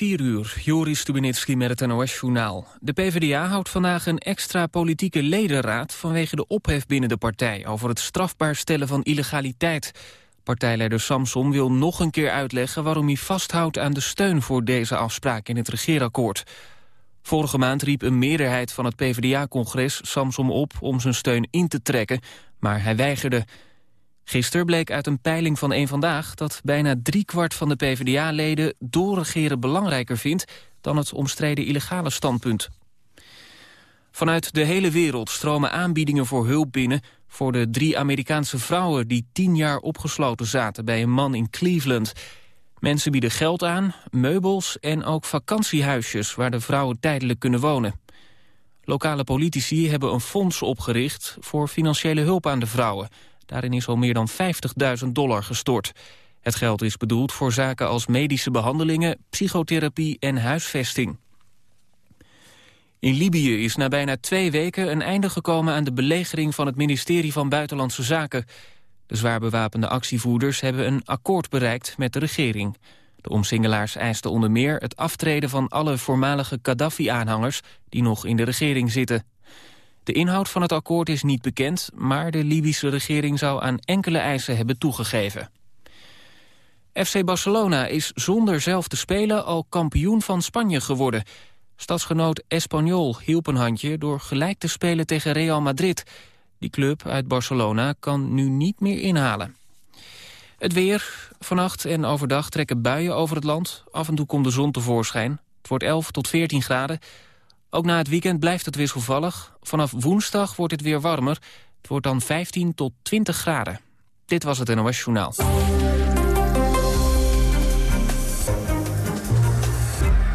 4 uur, Joris Stubenitski met het NOS-journaal. De PvdA houdt vandaag een extra politieke ledenraad... vanwege de ophef binnen de partij over het strafbaar stellen van illegaliteit. Partijleider Samson wil nog een keer uitleggen... waarom hij vasthoudt aan de steun voor deze afspraak in het regeerakkoord. Vorige maand riep een meerderheid van het PvdA-congres Samson op... om zijn steun in te trekken, maar hij weigerde... Gisteren bleek uit een peiling van een Vandaag... dat bijna driekwart van de PvdA-leden doorregeren belangrijker vindt... dan het omstreden illegale standpunt. Vanuit de hele wereld stromen aanbiedingen voor hulp binnen... voor de drie Amerikaanse vrouwen die tien jaar opgesloten zaten... bij een man in Cleveland. Mensen bieden geld aan, meubels en ook vakantiehuisjes... waar de vrouwen tijdelijk kunnen wonen. Lokale politici hebben een fonds opgericht... voor financiële hulp aan de vrouwen... Daarin is al meer dan 50.000 dollar gestort. Het geld is bedoeld voor zaken als medische behandelingen, psychotherapie en huisvesting. In Libië is na bijna twee weken een einde gekomen aan de belegering van het ministerie van Buitenlandse Zaken. De zwaar bewapende actievoerders hebben een akkoord bereikt met de regering. De omsingelaars eisten onder meer het aftreden van alle voormalige Gaddafi-aanhangers die nog in de regering zitten. De inhoud van het akkoord is niet bekend, maar de Libische regering zou aan enkele eisen hebben toegegeven. FC Barcelona is zonder zelf te spelen al kampioen van Spanje geworden. Stadsgenoot Espanyol hielp een handje door gelijk te spelen tegen Real Madrid. Die club uit Barcelona kan nu niet meer inhalen. Het weer. Vannacht en overdag trekken buien over het land. Af en toe komt de zon tevoorschijn. Het wordt 11 tot 14 graden. Ook na het weekend blijft het wisselvallig. Vanaf woensdag wordt het weer warmer. Het wordt dan 15 tot 20 graden. Dit was het NOS Journaal.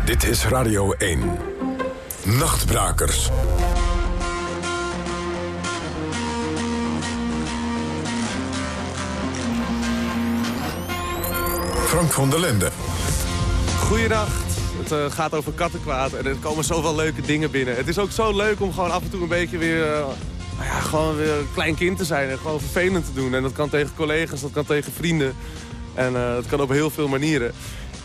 Dit is Radio 1. Nachtbrakers. Frank van der Lende. Goeiedag. Het uh, gaat over kattenkwaad en er komen zoveel leuke dingen binnen. Het is ook zo leuk om gewoon af en toe een beetje weer... Uh, nou ja, gewoon weer een klein kind te zijn en gewoon vervelend te doen. En dat kan tegen collega's, dat kan tegen vrienden. En uh, dat kan op heel veel manieren.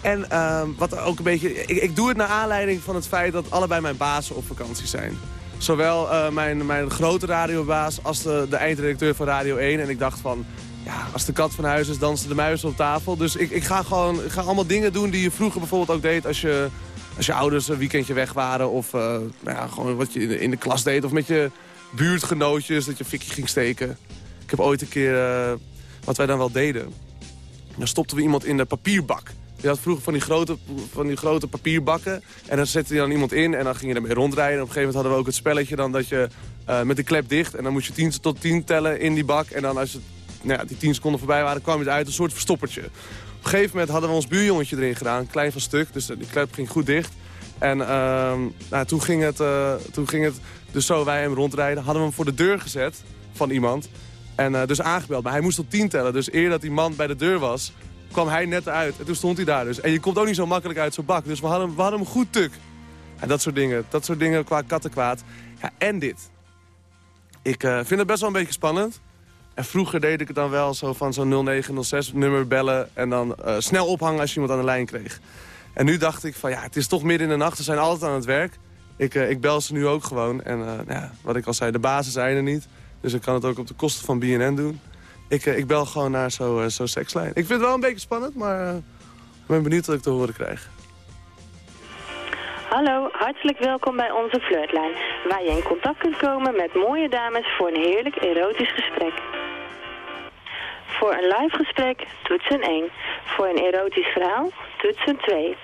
En ehm, wat ook een beetje... Ik, ik, doe het naar aanleiding van het feit dat allebei mijn bazen op vakantie zijn. Zowel mijn, mijn grote radiobaas als de, de eindredacteur van Radio 1. En ik dacht van, ja, als de kat van huis is, dansen de muizen op tafel. Dus ik, ik ga gewoon ik ga allemaal dingen doen die je vroeger bijvoorbeeld ook deed... als je, als je ouders een weekendje weg waren. Of uh, nou ja, gewoon wat je in de, in de, klas deed. Of met je buurtgenootjes, dat je fikje ging steken. Ik heb ooit een keer, uh, wat wij dan wel deden... dan stopten we iemand in de papierbak. Je had vroeger van die grote, van die grote papierbakken. En dan zette je dan iemand in en dan ging je ermee rondrijden. En op een gegeven moment hadden we ook het spelletje dan dat je uh, met de klep dicht... en dan moest je 10 tot 10 tellen in die bak. En dan als nou ja, die 10 seconden voorbij waren, kwam het uit, een soort verstoppertje. Op een gegeven moment hadden we ons buurjongetje erin gedaan, klein van stuk, dus die klep ging goed dicht. En uh, nou, toen, ging het, uh, toen ging het, dus zo wij hem rondrijden, hadden we hem voor de deur gezet van iemand. En uh, dus aangebeld, maar hij moest tot 10 tellen. Dus eer dat die man bij de deur was, kwam hij net uit. En toen stond hij daar dus. En je komt ook niet zo makkelijk uit zo'n bak. Dus we hadden, hem goed tuk. En dat soort dingen. Dat soort dingen qua kattenkwaad. Ja, en dit. Ik uh, vind het best wel een beetje spannend. Vroeger deed ik het dan wel zo van zo'n 0906 nummer bellen... en dan uh, snel ophangen als je iemand aan de lijn kreeg. En nu dacht ik van ja, het is toch midden in de nacht. Ze zijn altijd aan het werk. Ik, uh, ik bel ze nu ook gewoon. En uh, ja, wat ik al zei, de bazen zijn er niet. Dus ik kan het ook op de kosten van BNN doen. Ik, ik bel gewoon naar zo'n zo sekslijn. Ik vind het wel een beetje spannend, maar ik ben benieuwd wat ik te horen krijg. Hallo, hartelijk welkom bij onze flirtlijn. Waar je in contact kunt komen met mooie dames voor een heerlijk erotisch gesprek. Voor een live gesprek, toetsen 1. Voor een erotisch verhaal, toetsen 2.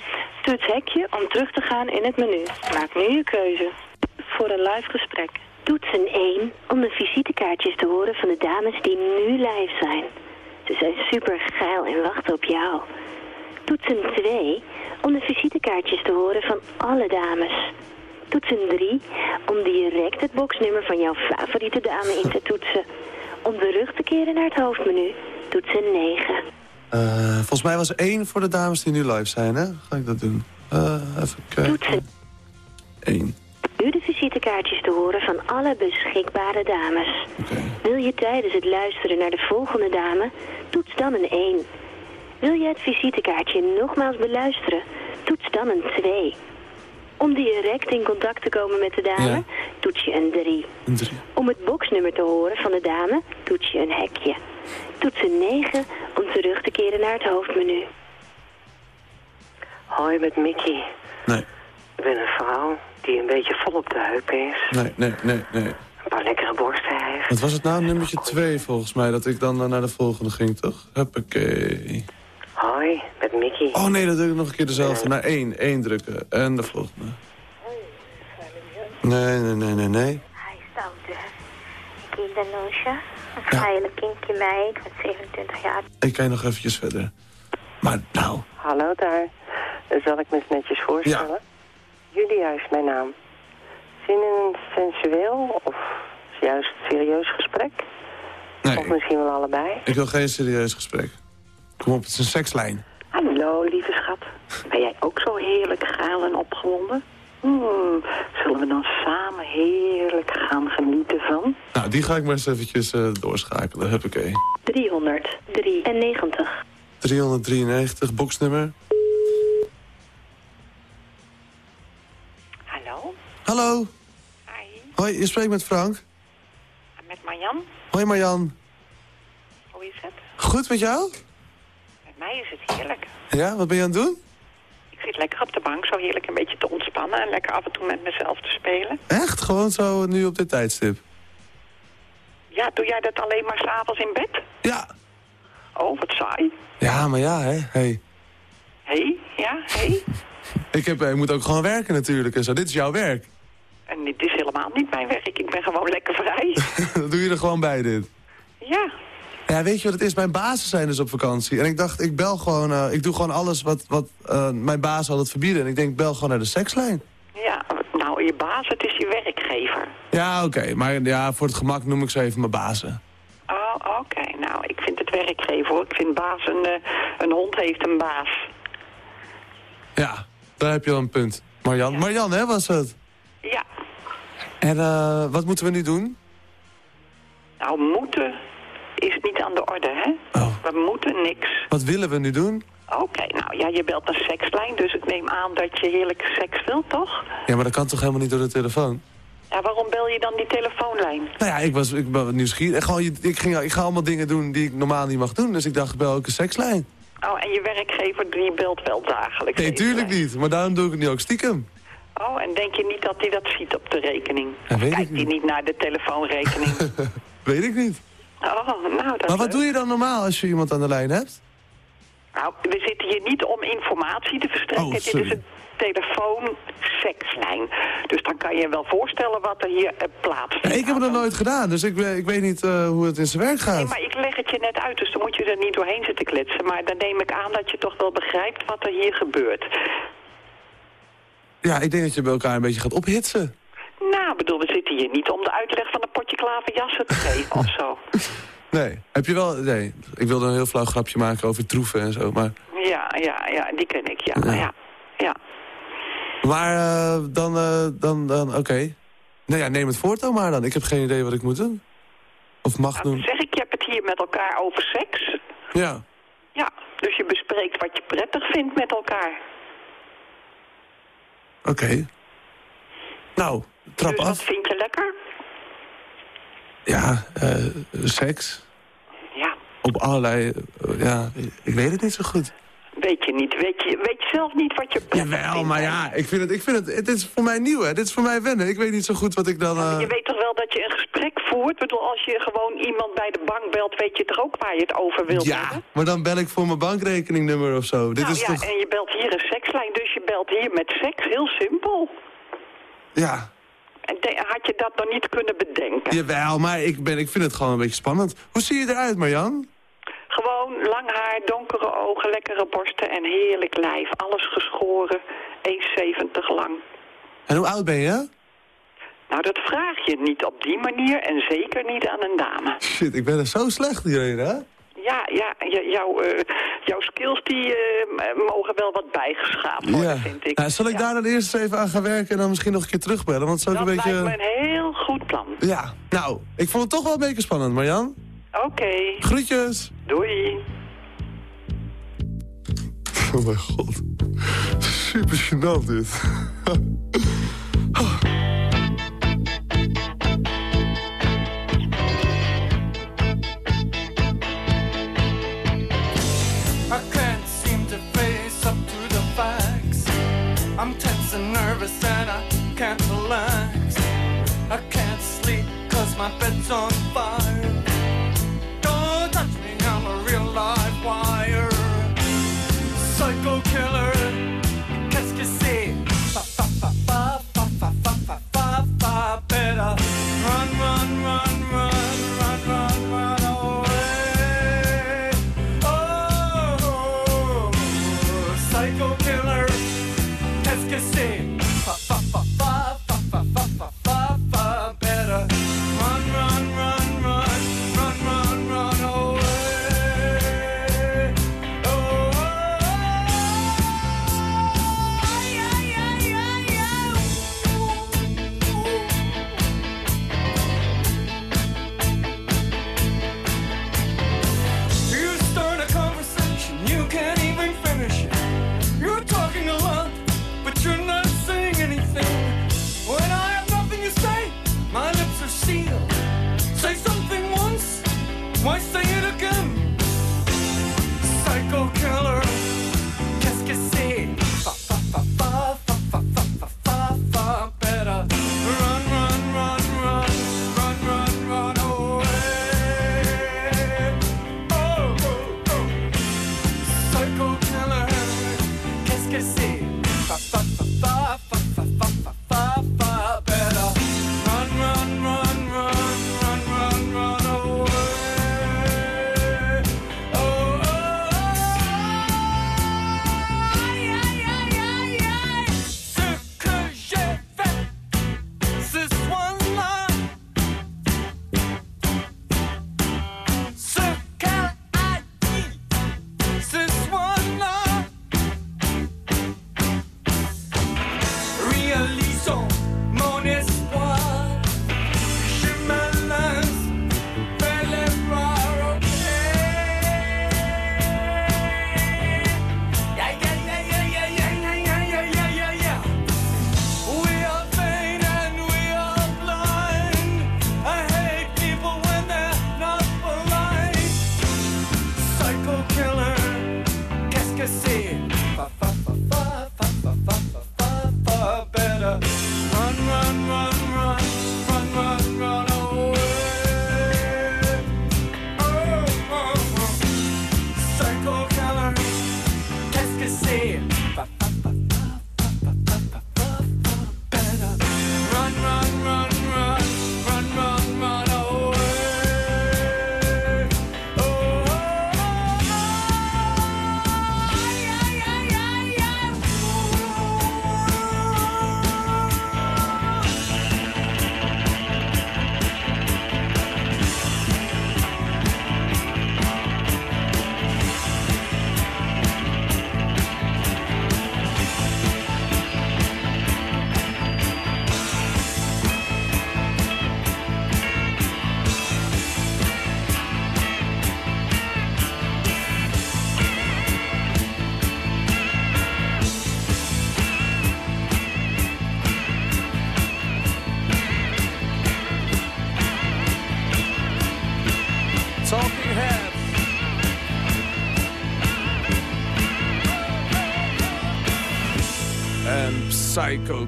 Toets hekje om terug te gaan in het menu. Maak nu je keuze. Voor een live gesprek. Toetsen 1 om de visitekaartjes te horen van de dames die nu live zijn. Ze zijn super geil en wachten op jou. Toetsen 2 om de visitekaartjes te horen van alle dames. Toetsen 3 om direct het boxnummer van jouw favoriete dame in te toetsen. Om de rug te keren naar het hoofdmenu. Toetsen 9. Uh, volgens mij was één voor de dames die nu live zijn, hè? Ga ik dat doen? Uh, even kijken. Toetsen. 1. Nu de visitekaartjes te horen van alle beschikbare dames. Okay. Wil je tijdens het luisteren naar de volgende dame? Toets dan een 1. Wil je het visitekaartje nogmaals beluisteren? toets dan een 2. Om direct in contact te komen met de dame, Ja. toets je een 3. Een drie. Om het boxnummer te horen van de dame, toets je een hekje. Toets een 9 om terug te keren naar het hoofdmenu. Hoi, met Mickey. Nee, Ik ben een vrouw die een beetje vol op de heup is. nee, nee, nee, nee. Een paar lekkere borsten heeft. Wat was het nou? Nummertje twee volgens mij, dat ik dan naar de volgende ging, toch? Huppakee. Hoi, met Mickey. Oh nee, dat doe ik nog een keer dezelfde. Naar één, één drukken. En de volgende. Nee, nee, nee, nee, nee. Hij Stoute. Kinderloosje. Een Ja. geile kindje meid met 27 jaar. Ik kan je nog eventjes verder. Maar nou, Hallo daar. Zal ik me eens netjes voorstellen? Julia is mijn naam. Zin in een sensueel of juist serieus gesprek? Of nee, misschien wel allebei? ik wil geen serieus gesprek. Kom op, het is een sekslijn. Hallo, lieve schat. Ben jij ook zo heerlijk gaal en opgewonden? Hmm, zullen we dan samen heerlijk gaan genieten van? Nou, die ga ik maar eens eventjes eh, doorschakelen. Huppakee. 393. 393, boxnummer. Hallo? Hallo. Hi, Hoi, je spreekt met Frank. met Marjan. Hoi Marjan. Hoe is het? Goed met jou? Met mij is het heerlijk. Ja, wat ben je aan het doen? Ik zit lekker op de bank, zo heerlijk een beetje te ontspannen... en lekker af en toe met mezelf te spelen. Echt? Gewoon zo nu op dit tijdstip? Ja, doe jij dat alleen maar s'avonds in bed? Ja. Oh, wat saai. Ja, maar ja, hè. Hey. Hé, hey, ja. Hey. Ik, heb, ik moet ook gewoon werken natuurlijk en zo. Dit is jouw werk. En dit is helemaal niet mijn werk. Ik ben gewoon lekker vrij. Dat doe je er gewoon bij, dit. ja, Ja, weet je wat het is? Mijn bazen zijn dus op vakantie. En ik dacht, ik bel gewoon... eh, ik doe gewoon alles wat, wat eh, mijn baas altijd verbieden. En ik denk, ik bel gewoon naar de sekslijn. ja. Nou, je baas, het is je werkgever. Ja, oké. Maar ja, voor het gemak noem ik ze even mijn bazen. Oh, oké. Nou, ik vind het werkgever, hoor. Ik vind baas een, eh, een hond heeft een baas. Ja, daar heb je wel een punt. Marjan, Marjan hè, was het? Ja. En eh, wat moeten we nu doen? Nou, moeten is niet aan de orde, hè? Oh. We moeten niks. Wat willen we nu doen? Oké, nou ja, je belt een sekslijn, dus ik neem aan dat je heerlijke seks wilt, toch? Ja, maar dat kan toch helemaal niet door de telefoon? Ja, waarom bel je dan die telefoonlijn? Nou ja, ik was, ik was nieuwsgierig. Gewoon, ik, ging, ik ga allemaal dingen doen die ik normaal niet mag doen. Dus ik dacht, bel ook een sekslijn. Oh, en je werkgever die belt wel dagelijks? Nee, tuurlijk niet. Maar daarom doe ik het nu ook stiekem. Oh, en denk je niet dat hij dat ziet op de rekening? Ja, weet ik Kijkt hij niet naar de telefoonrekening? Weet ik niet. Oh, nou, dat Maar wat doe je dan normaal als je iemand aan de lijn hebt? Nou, we zitten hier niet om informatie te verstrekken. Oh, Dit is een telefoon-sekslijn. Dus dan kan je je wel voorstellen wat er hier eh, plaatsvindt. Ja, ik heb het nog nooit gedaan, dus ik, ik weet niet eh, hoe het in zijn werk Nee, gaat. maar ik leg het je net uit, dus dan moet je er niet doorheen zitten kletsen. Maar dan neem ik aan dat je toch wel begrijpt wat er hier gebeurt. Ja, ik denk dat je bij elkaar een beetje gaat ophitsen. Nou, ik bedoel, we zitten hier niet om de uitleg van een potje klaverjassen te geven of zo. Nee. Heb je wel... Nee, ik wilde een heel flauw grapje maken over troeven en zo, maar... Ja, ja, ja, die ken ik, ja. Ja. Ja, ja. Maar eh, dan, eh, dan, dan oké. Nou ja, neem het voortouw maar dan. Ik heb geen idee wat ik moet doen. Of mag Nou, doen. zeg ik, je hebt het hier met elkaar over seks. Ja. Ja, dus je bespreekt wat je prettig vindt met elkaar. Oké. Nou, trap dus wat af. vind je lekker? Ja, eh, seks. Ja, Op allerlei... eh, ja, ik weet het niet zo goed. weet je niet. Weet je, weet je zelf niet wat je prettig Jawel, vindt. maar ja, ik vind het... Ik vind het dit is voor mij nieuw, hè. Dit is voor mij wennen. Ik weet niet zo goed wat ik dan... eh, Je weet toch wel dat je een gesprek voert? Ik bedoel, als je gewoon iemand bij de bank belt, weet je toch ook waar je het over wilt Ja, hebben? maar dan bel ik voor mijn bankrekeningnummer of zo. Dit nou is ja, toch... en je belt hier een sekslijn, dus je belt hier met seks. Heel simpel. Ja, had je dat dan niet kunnen bedenken? jawel, maar ik, ben, ik vind het gewoon een beetje spannend. Hoe zie je eruit, Marjan? Gewoon lang haar, donkere ogen, lekkere borsten en heerlijk lijf. Alles geschoren, 1,70 lang. En hoe oud ben je? Nou, dat vraag je niet op die manier en zeker niet aan een dame. Shit, ik ben er zo slecht hierin, hè? Ja, ja, jouw, eh, jouw skills die eh, mogen wel wat bijgeschaafd worden, vind ik. Ja, zal ik Ja. daar dan eerst even aan gaan werken en dan misschien nog een keer terugbellen? Want ook Dat een beetje... lijkt me een heel goed plan. Ja, nou, ik vond het toch wel een beetje spannend, Marjan. Oké, Groetjes. doei. Oh mijn god. super gênant dit. my bed's on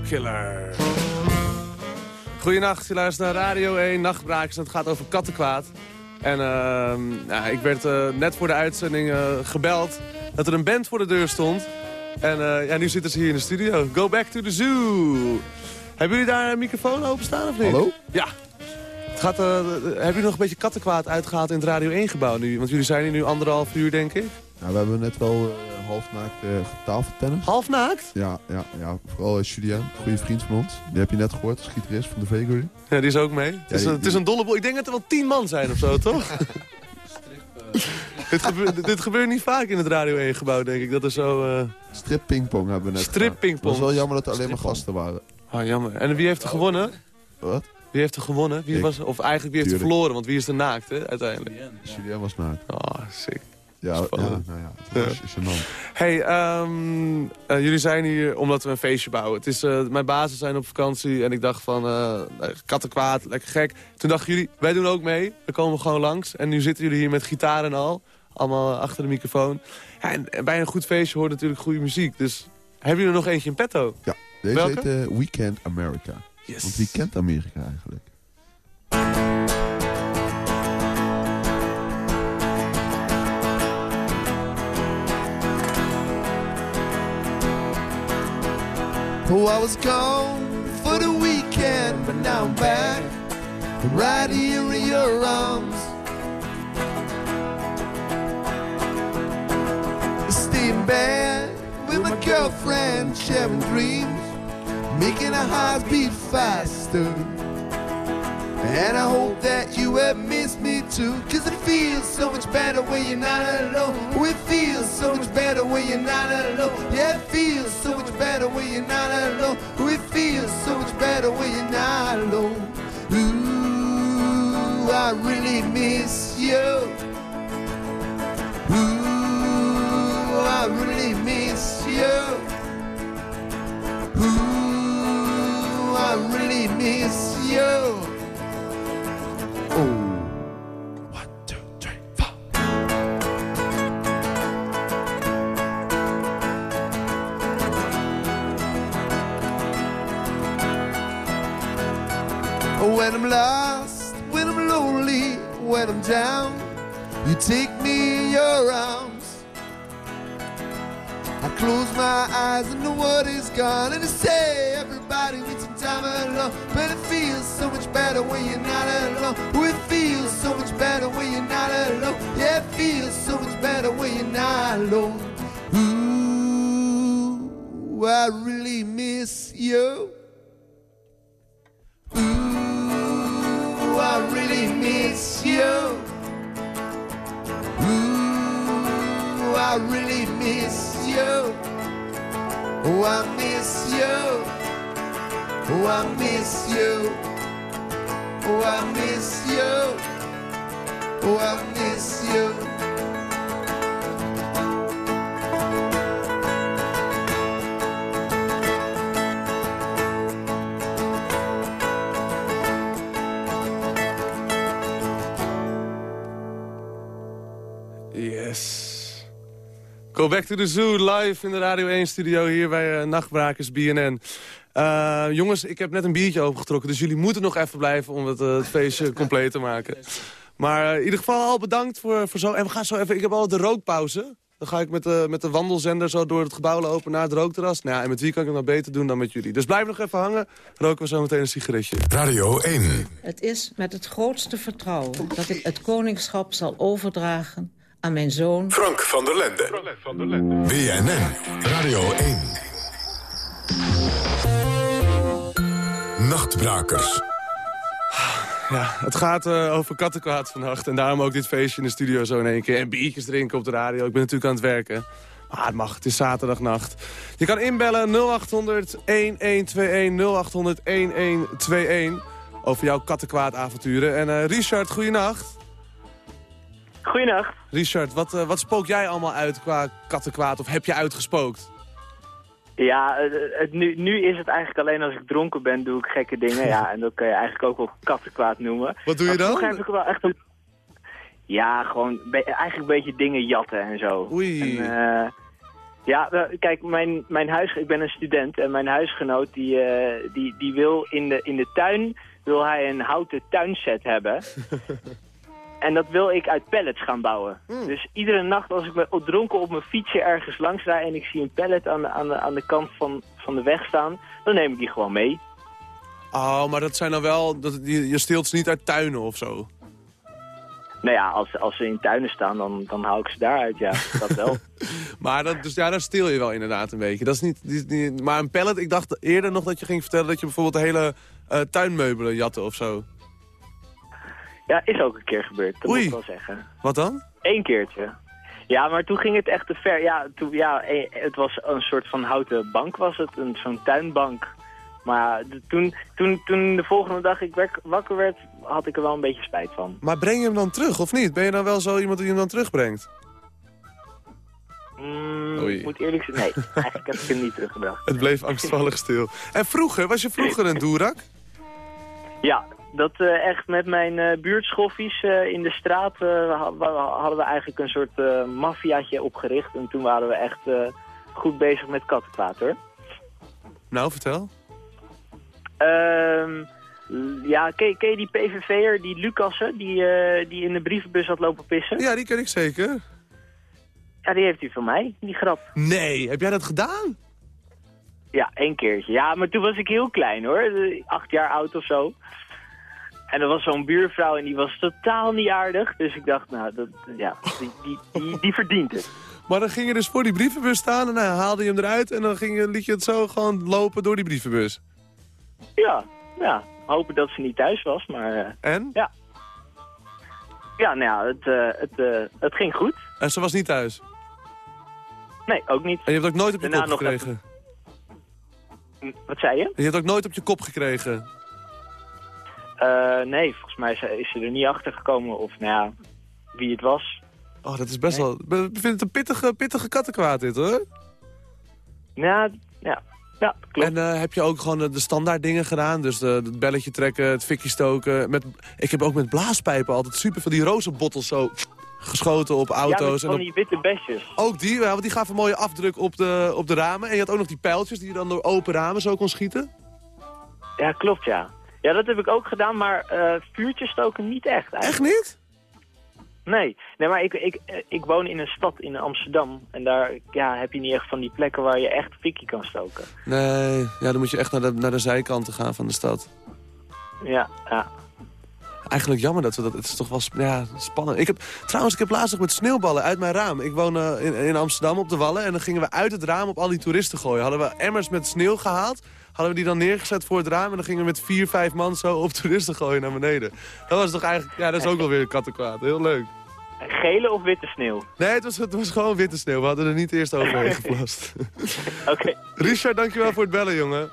Killer. Goedenacht, je luistert naar Radio 1, Nachtbrakers. en Het gaat over kattenkwaad. En ehm, ja, ik werd eh, net voor de uitzending eh, gebeld dat er een band voor de deur stond. En eh, ja, nu zitten ze hier in de studio. Go back to the zoo. Hebben jullie daar een microfoon openstaan of niet? Hallo? Ja. Het gaat, hebben jullie nog een beetje kattenkwaad uitgehaald in het Radio 1 gebouw nu? Want jullie zijn hier nu anderhalf uur, denk ik. Nou, we hebben net wel eh, half naakt uh, tafeltennis. Half naakt? Ja, ja, ja. vooral uh, Julien, goede vriend van ons. Die heb je net gehoord, de gitarist van de Vegory. Ja, die is ook mee. het, is die- een, het is een dolle boel. Ik denk dat er wel tien man zijn of zo, toch? dit, gebeurt, dit gebeurt niet vaak in het Radio 1 gebouw, denk ik. Dat er zo... eh, Strip pingpong hebben we net Strip gedaan. pingpong. Het was wel jammer dat er alleen maar gasten waren. Oh, jammer. En wie heeft er gewonnen? Wat? Wie heeft er gewonnen? Wie Ik. was, of eigenlijk wie heeft er verloren? Want wie is er naakt, hè, uiteindelijk? Julien was naakt. Oh, sick. Ja, ja, nou ja, het was gênant. Hey, ehm, eh, jullie zijn hier omdat we een feestje bouwen. Het is, eh, mijn bazen zijn op vakantie en ik dacht van, eh kattenkwaad, lekker gek. Toen dachten jullie, wij doen ook mee. Dan komen we gewoon langs. En nu zitten jullie hier met gitaar en al. Allemaal achter de microfoon. Ja, en, en bij een goed feestje hoort natuurlijk goede muziek. Dus hebben jullie er nog eentje in petto? Ja, deze Welke? heet Weekend America. Yes. Want wie kent Amerika eigenlijk? Oh, I was gone for the weekend, but now I'm back, right here in your arms. Staying back with my girlfriend, sharing dreams, making our hearts beat faster. And I hope that you have missed me too. Cause it feels so much better when you're not alone. Oh, it feels so much better when you're not alone. Yeah, it feels so much better when you're not alone. Oh, it feels so much better when you're not alone. Ooh, I really miss you. Ooh, I really miss you. Ooh, I really miss you When I'm lost, when I'm lonely, when I'm down, you take me in your arms. I close my eyes and the world is gone, and I say everybody needs some time alone. But it feels so much better when you're not alone. Oh, it feels so much better when you're not alone. Yeah, it feels so much better when you're not alone. Ooh, I really miss you. Miss you. Ooh, I really miss you. Oh, I miss you. Oh, I miss you. Oh, I miss you. Oh, I miss you. Go back to the zoo, live in de Radio 1-studio hier bij eh, Nachtbrakers BNN. Eh, jongens, ik heb net een biertje opengetrokken, dus jullie moeten nog even blijven om het, eh, het feestje compleet te maken. Maar in ieder geval al bedankt voor, voor zo. En we gaan zo even, ik heb al de rookpauze. Dan ga ik met de, met de wandelzender zo door het gebouw lopen naar het rookterras. Nou ja, en met wie kan ik het nou beter doen dan met jullie? Dus blijf nog even hangen, roken we zo meteen een sigaretje. Radio 1. Het is met het grootste vertrouwen dat ik het koningschap zal overdragen aan mijn zoon... Frank van der Lende. BNN. Radio 1. Nachtbrakers. Ja, het gaat eh, over kattenkwaad vannacht. En daarom ook dit feestje in de studio zo in één keer. En biertjes drinken op de radio. Ik ben natuurlijk aan het werken. Maar het mag, het is zaterdagnacht. Je kan inbellen 0800 1121 0800 1121 over jouw kattenkwaadavonturen. En eh, Richard, goeienacht. Goeienacht. Richard, wat, eh, wat spook jij allemaal uit qua kattenkwaad? Of heb je uitgespookt? Ja, het, het- nu, nu is het eigenlijk alleen als ik dronken ben, doe ik gekke dingen. Ja, en dat kan je eigenlijk ook wel kattenkwaad noemen. Wat doe je dan? heb ik wel echt een... Ja, gewoon eigenlijk een beetje dingen jatten en zo. Oei. En, eh, ja, eh, kijk, mijn, mijn huis, ik ben een student en mijn huisgenoot die, eh, die, die wil in de, in de tuin wil hij een houten tuinset hebben. En dat wil ik uit pallets gaan bouwen. Dus iedere nacht als ik me dronken op mijn fietsje ergens langs rijd... en ik zie een pallet aan de, aan de, aan de kant van, van de weg staan... dan neem ik die gewoon mee. Oh, maar dat zijn dan wel... Dat, je, je steelt ze niet uit tuinen of zo. Nou ja, als, als ze in tuinen staan, dan, dan hou ik ze daaruit, ja. Dat wel. Maar dat, dus ja, daar steel je wel inderdaad een beetje. Dat is niet, niet- maar een pallet, ik dacht eerder nog dat je ging vertellen... dat je bijvoorbeeld de hele eh, tuinmeubelen jatte of zo. Ja, is ook een keer gebeurd, dat Oei. moet ik wel zeggen. Wat dan? Eén keertje. Ja, maar toen ging het echt te ver. Ja, toen, ja eh, het was een soort van houten bank was het, een- zo'n tuinbank. Maar de- toen, toen, toen de volgende dag ik wakker werd, had ik er wel een beetje spijt van. Maar breng je hem dan terug of niet? Ben je dan wel zo iemand die hem dan terugbrengt? Mm, Oei. ik moet eerlijk zijn, nee. Eigenlijk heb ik hem niet teruggebracht. Het bleef angstvallig stil. En vroeger, was je vroeger een doerak? Ja, dat eh, echt met mijn eh buurtschoffies eh, in de straat hadden we eigenlijk een soort maffiaatje opgericht. En toen waren we echt goed bezig met kattenkwaad hoor. Nou, vertel. Ehm, ja, ken, ken je die PVV'er, die Lucassen, die, die in de brievenbus had lopen pissen? Ja, die ken ik zeker. Ja, die heeft hij van mij, die grap. Nee, heb jij dat gedaan? Ja, één keertje. Ja, maar toen was ik heel klein hoor. Acht jaar oud of zo. En er was zo'n buurvrouw en die was totaal niet aardig. Dus ik dacht, nou, dat, ja, die, die, die, die verdient het. Maar dan ging je dus voor die brievenbus staan en dan haalde je hem eruit... en dan ging je, liet je het zo gewoon lopen door die brievenbus. Ja, ja. Hopen dat ze niet thuis was, maar... eh, En? Ja. Ja, nou ja, het, eh, het, eh, het ging goed. En ze was niet thuis? Nee, ook niet. En je hebt ook nooit op je Daarna kop gekregen? Hm, Wat zei je? En je hebt ook nooit op je kop gekregen? Eh, nee, volgens mij is, is ze er niet achter gekomen of, nou ja, wie het was. Oh, dat is best wel... Ik vind het een pittige, pittige kattenkwaad dit, hoor. Ja, ja, ja, klopt. En eh, heb je ook gewoon de, de standaard dingen gedaan? Dus de, het belletje trekken, het fikje stoken. Met, ik heb ook met blaaspijpen altijd super van die rozenbottels zo geschoten op ja, auto's. en van op- die witte besjes. Ook die, ja, want die gaven een mooie afdruk op de, op de ramen. En je had ook nog die pijltjes die je dan door open ramen zo kon schieten. Ja, klopt, ja. Ja, dat heb ik ook gedaan, maar eh vuurtjes stoken niet echt eigenlijk. Echt niet? Nee, nee maar ik, ik, eh, ik woon in een stad in Amsterdam. En daar ja, heb je niet echt van die plekken waar je echt fikkie kan stoken. Nee, ja, dan moet je echt naar de, naar de zijkanten gaan van de stad. Ja, ja. Eigenlijk jammer dat we dat... Het is toch wel ja, spannend. Ik heb, trouwens, ik heb laatst nog met sneeuwballen uit mijn raam. Ik woon eh, in, in Amsterdam op de Wallen. En dan gingen we uit het raam op al die toeristen gooien. Hadden we emmers met sneeuw gehaald. Hadden we die dan neergezet voor het raam. En dan gingen we met vier, vijf man zo op toeristen gooien naar beneden. Dat was toch eigenlijk... Ja, dat is ook wel weer kattenkwaad. Heel leuk. Gele of witte sneeuw? Nee, het was, het was gewoon witte sneeuw. We hadden er niet eerst overheen geplast. Oké. Richard, dankjewel voor het bellen, jongen.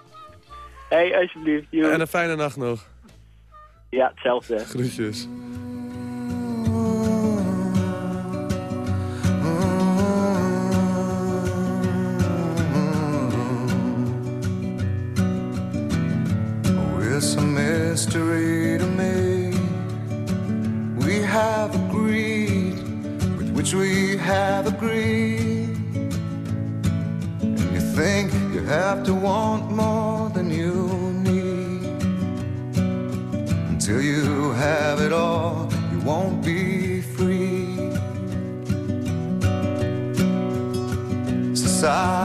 Hey, alsjeblieft. En een fijne nacht nog. Ja, hetzelfde. Groetjes. It's a mystery to me. We have agreed with which we have agreed. And you think you have to want more than you need. Until you have it all, you won't be free. Society,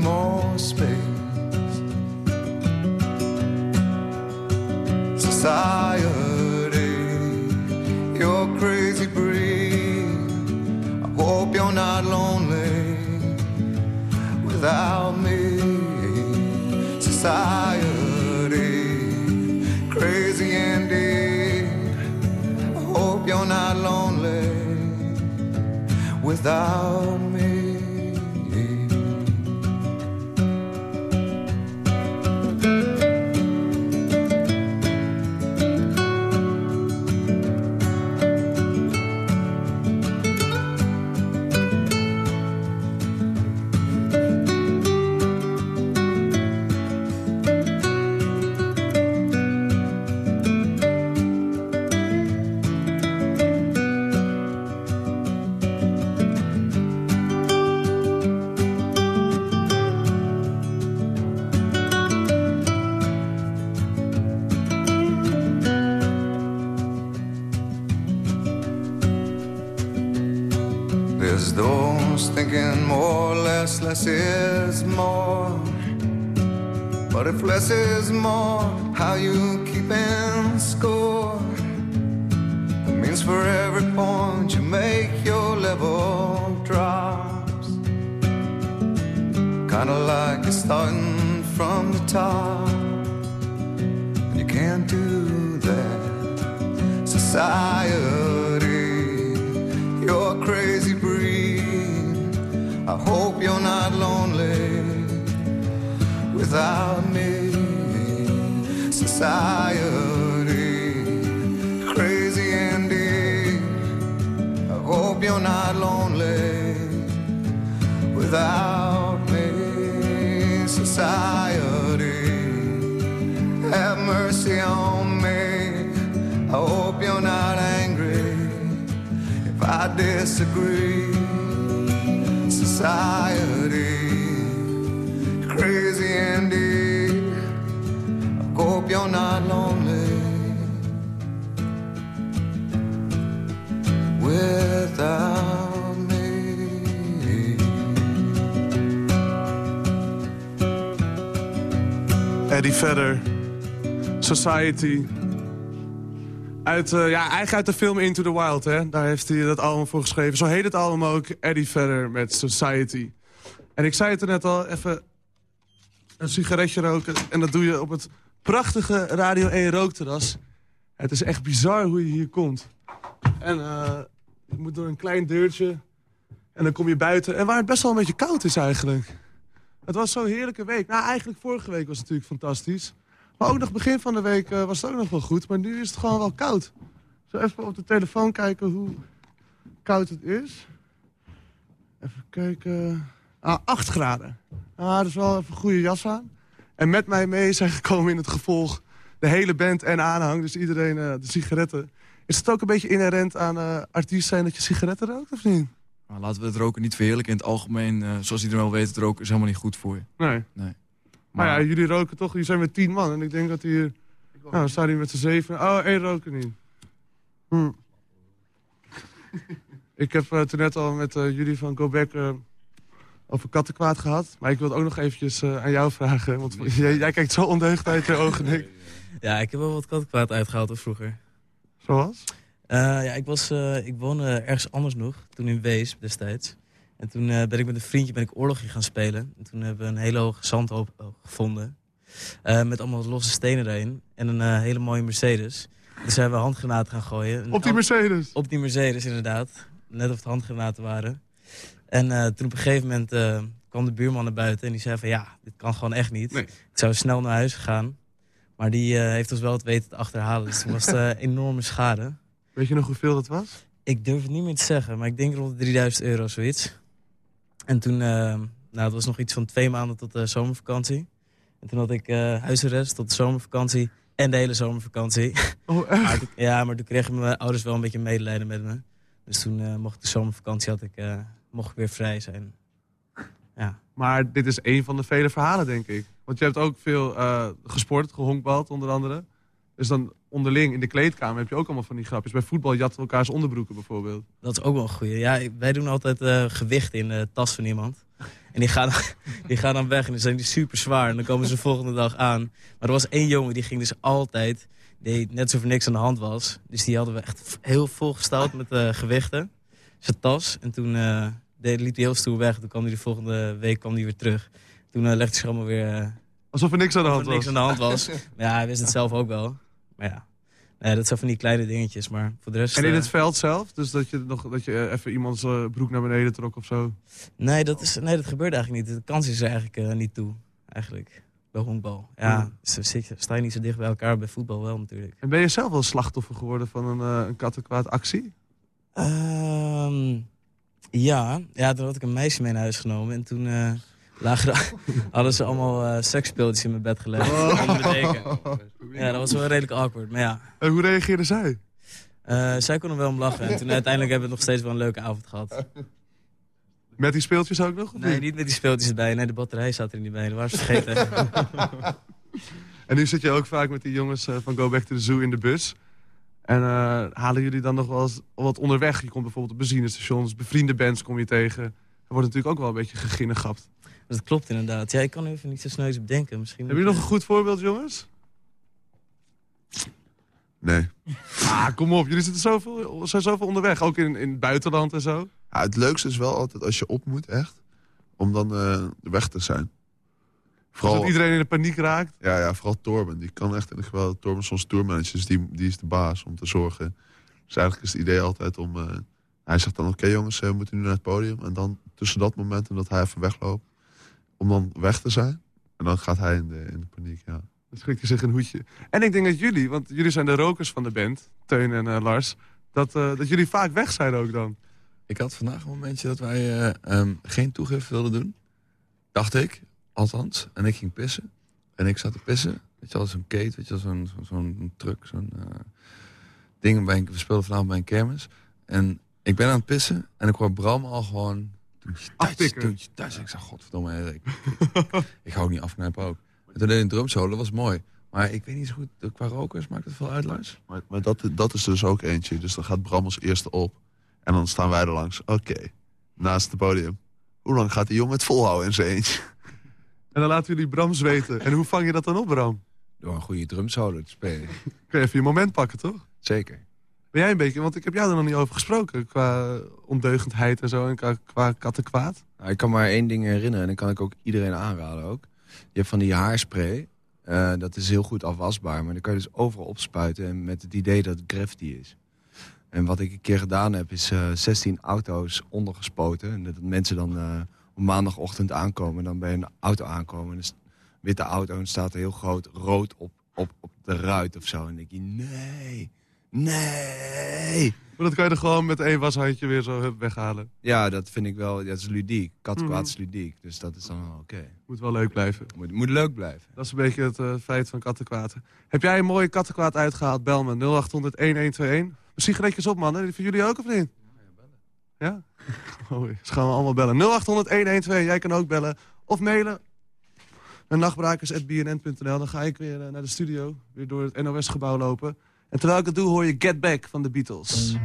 more space. Society, you're crazy breed. I hope you're not lonely without me. Society, crazy indeed. I hope you're not lonely without me. Society. Uit, eh, ja, eigenlijk uit de film Into the Wild, hè. Daar heeft hij dat album voor geschreven. Zo heet het album ook, Eddie Vedder met Society. En ik zei het er net al, even een sigaretje roken. En dat doe je op het prachtige Radio 1 rookterras. Het is echt bizar hoe je hier komt. En eh, je moet door een klein deurtje. En dan kom je buiten. En waar het best wel een beetje koud is eigenlijk. Het was zo'n heerlijke week. Nou, eigenlijk vorige week was het natuurlijk fantastisch. Maar ook nog begin van de week eh, was het ook nog wel goed. Maar nu is het gewoon wel koud. Zo even op de telefoon kijken hoe koud het is. Even kijken. Ah, 8 graden. Ah, dat is wel even een goede jas aan. En met mij mee zijn gekomen in het gevolg de hele band en aanhang. Dus iedereen eh, de sigaretten. Is het ook een beetje inherent aan eh artiest zijn dat je sigaretten rookt of niet? Maar laten we het roken niet verheerlijken. In het algemeen, zoals iedereen wel weet, het roken is helemaal niet goed voor je. Nee. Nee. Maar ja, jullie roken toch, jullie zijn met tien man. En ik denk dat hier... Nou, we staan hier met z'n zeven. Oh, één roken niet. Hm. ik heb eh, toen net al met eh, jullie van Go Back eh, over kattenkwaad gehad. Maar ik wil het ook nog eventjes eh, aan jou vragen. Want jij, jij kijkt zo ondeugd uit je ogen, Nick. Ja, ik heb wel wat kattenkwaad uitgehaald vroeger. Zoals? Eh, ja, ik, was, eh, ik woonde ergens anders nog, toen in Wees destijds. En toen eh, ben ik met een vriendje ben ik oorlogje gaan spelen. En toen hebben we een hele hoge zandhoop eh, gevonden. Eh, met allemaal losse stenen erin. En een hele mooie Mercedes. Dus zijn we handgranaten gaan gooien. Op die Mercedes? Op die Mercedes, inderdaad. Net of het handgranaten waren. En toen op een gegeven moment kwam de buurman naar buiten. En die zei van ja, dit kan gewoon echt niet. Ik zou snel naar huis gaan. Maar die heeft ons wel het weten te achterhalen. Dus toen was het enorme schade. Weet je nog hoeveel dat was? Ik durf het niet meer te zeggen, maar ik denk rond de 3000 euro zoiets. En toen, eh, nou het was nog iets van twee maanden tot de zomervakantie. En toen had ik eh, huisarrest tot de zomervakantie en de hele zomervakantie. Oh, echt? Maar toen- ja, maar toen kregen mijn ouders wel een beetje medelijden met me. Dus toen eh, mocht ik de zomervakantie had ik, mocht ik weer vrij zijn. Ja. Maar dit is een van de vele verhalen, denk ik. Want je hebt ook veel gesport, gehonkbald onder andere. Dus dan onderling in de kleedkamer heb je ook allemaal van die grapjes. Bij voetbal jatten elkaars onderbroeken bijvoorbeeld. Dat is ook wel een goeie. Ja, wij doen altijd eh, gewicht in de tas van iemand. En die gaan, die gaan dan weg en dan zijn die super zwaar. En dan komen ze de volgende dag aan. Maar er was één jongen die ging dus altijd... Die net alsof er niks aan de hand was. Dus die hadden we echt heel volgestouwd met eh, gewichten. Zijn tas. En toen eh, deed, liep hij heel stoer weg. Toen kwam hij de volgende week kwam hij weer terug. Toen eh, legde hij zich allemaal weer... eh, Alsof er niks aan de hand alsof er niks was. aan de hand was. maar ja, hij wist het zelf ook wel. Maar ja, nee, dat zijn van die kleine dingetjes. Maar voor de rest... En in eh, het veld zelf? Dus dat je, nog, dat je eh, even iemands eh, broek naar beneden trok of zo? Nee, dat, is, nee, dat gebeurt eigenlijk niet. De kans is er eigenlijk eh, niet toe. Eigenlijk. Bij honkbal. Ja, Ja. sta je niet zo dicht bij elkaar. Bij voetbal wel natuurlijk. En ben je zelf wel slachtoffer geworden van een, eh een kattenkwaad actie? Ehm, ja. ja, toen had ik een meisje mee naar huis genomen. En toen eh, lagen er, hadden ze allemaal eh seksspeeltjes in mijn bed gelegd. Oh. Ja, dat was wel redelijk awkward. Maar ja. En hoe reageerde zij? Eh, zij kon er wel om lachen. En toen uiteindelijk hebben we nog steeds wel een leuke avond gehad. Met die speeltjes ook nog? Nee, niet met die speeltjes erbij. Nee, de batterij zat er niet bij. Dat waren ze vergeten. En nu zit je ook vaak met die jongens eh, van Go Back to the Zoo in de bus. En eh, halen jullie dan nog wel eens wat onderweg? Je komt bijvoorbeeld op benzinestations, bevriende bands kom je tegen. Er wordt natuurlijk ook wel een beetje geginnegapt. Dat klopt inderdaad. Ja, ik kan even niet zo snel iets op denken. Misschien Hebben jullie nog een goed voorbeeld, jongens? Nee. Ah, kom op. Jullie zitten zoveel, zijn zoveel onderweg. Ook in, in het buitenland en zo. Ja, het leukste is wel altijd als je op moet, echt. Om dan eh, weg te zijn. Vooral... dat iedereen in de paniek raakt? Ja, ja vooral Torben. Die kan echt in de geweldige Torben soms tourmanager. Dus die, die is de baas om te zorgen. Dus eigenlijk is het idee altijd om... eh, hij zegt dan, oké jongens, eh, we moeten nu naar het podium. En dan tussen dat moment en dat hij even wegloopt... om dan weg te zijn. En dan gaat hij in de, in de paniek, ja. Dan schrikt hij zich een hoedje. En ik denk dat jullie, want jullie zijn de rokers van de band... Teun en eh, Lars... Dat, eh, dat jullie vaak weg zijn ook dan. Ik had vandaag een momentje dat wij eh, ehm, geen toegifte wilden doen. Dacht ik, althans. En ik ging pissen. En ik zat te pissen. Weet je wel, zo'n kate, weet je wel, zo'n zo'n zo'n truck, zo'n eh, ding. Bij een, we speelden vanavond bij een kermis. En ik ben aan het pissen en ik hoor Bram al gewoon... Toentje thuis. Ik zeg, godverdomme, ik, ik, ik ga ook niet afknijpen ook. En toen deed een drumsolo, dat was mooi. Maar ik weet niet zo goed, qua rokers maakt het veel uit, Lars? Maar, maar dat, dat is dus ook eentje. Dus dan gaat Bram als eerste op. En dan staan wij er langs. Oké, naast het podium. Hoe lang gaat die jongen het volhouden in zijn eentje? En dan laten jullie Bram zweten. En hoe vang je dat dan op, Bram? Door een goede drumsolo te spelen. Kun je even je moment pakken, toch? Zeker. Ben jij een beetje, want ik heb jou er nog niet over gesproken... qua ondeugendheid en zo en qua, qua kattenkwaad. Nou, ik kan maar één ding herinneren en dan kan ik ook iedereen aanraden ook. Je hebt van die haarspray, eh, dat is heel goed afwasbaar... maar dan kan je dus overal opspuiten en met het idee dat het graffiti is. En wat ik een keer gedaan heb, is eh 16 auto's ondergespoten. En dat mensen dan eh, op maandagochtend aankomen... en dan bij een auto aankomen. Een witte auto en staat er heel groot rood op, op, op de ruit of zo. En dan denk je, nee, nee... Maar dat kan je er gewoon met één washandje weer zo hup, weghalen. Ja, dat vind ik wel, dat is ludiek. Kattenkwaad Mhm. is ludiek, dus dat is dan wel oké. Moet wel leuk blijven. Moet, moet leuk blijven. Dat is een beetje het eh, feit van kattenkwaad. Heb jij een mooie kattenkwaad uitgehaald? Bel me 0800 1121. Sigaretjes op, man. Hè? Voor jullie ook of niet? Ja? Oh, dus gaan we allemaal bellen. 0800 1121. Jij kan ook bellen. Of mailen naar nachtbrakers.bnn.nl. Dan ga ik weer eh, naar de studio. Weer door het NOS-gebouw lopen. En terwijl ik het doe, hoor je Get Back van de Beatles.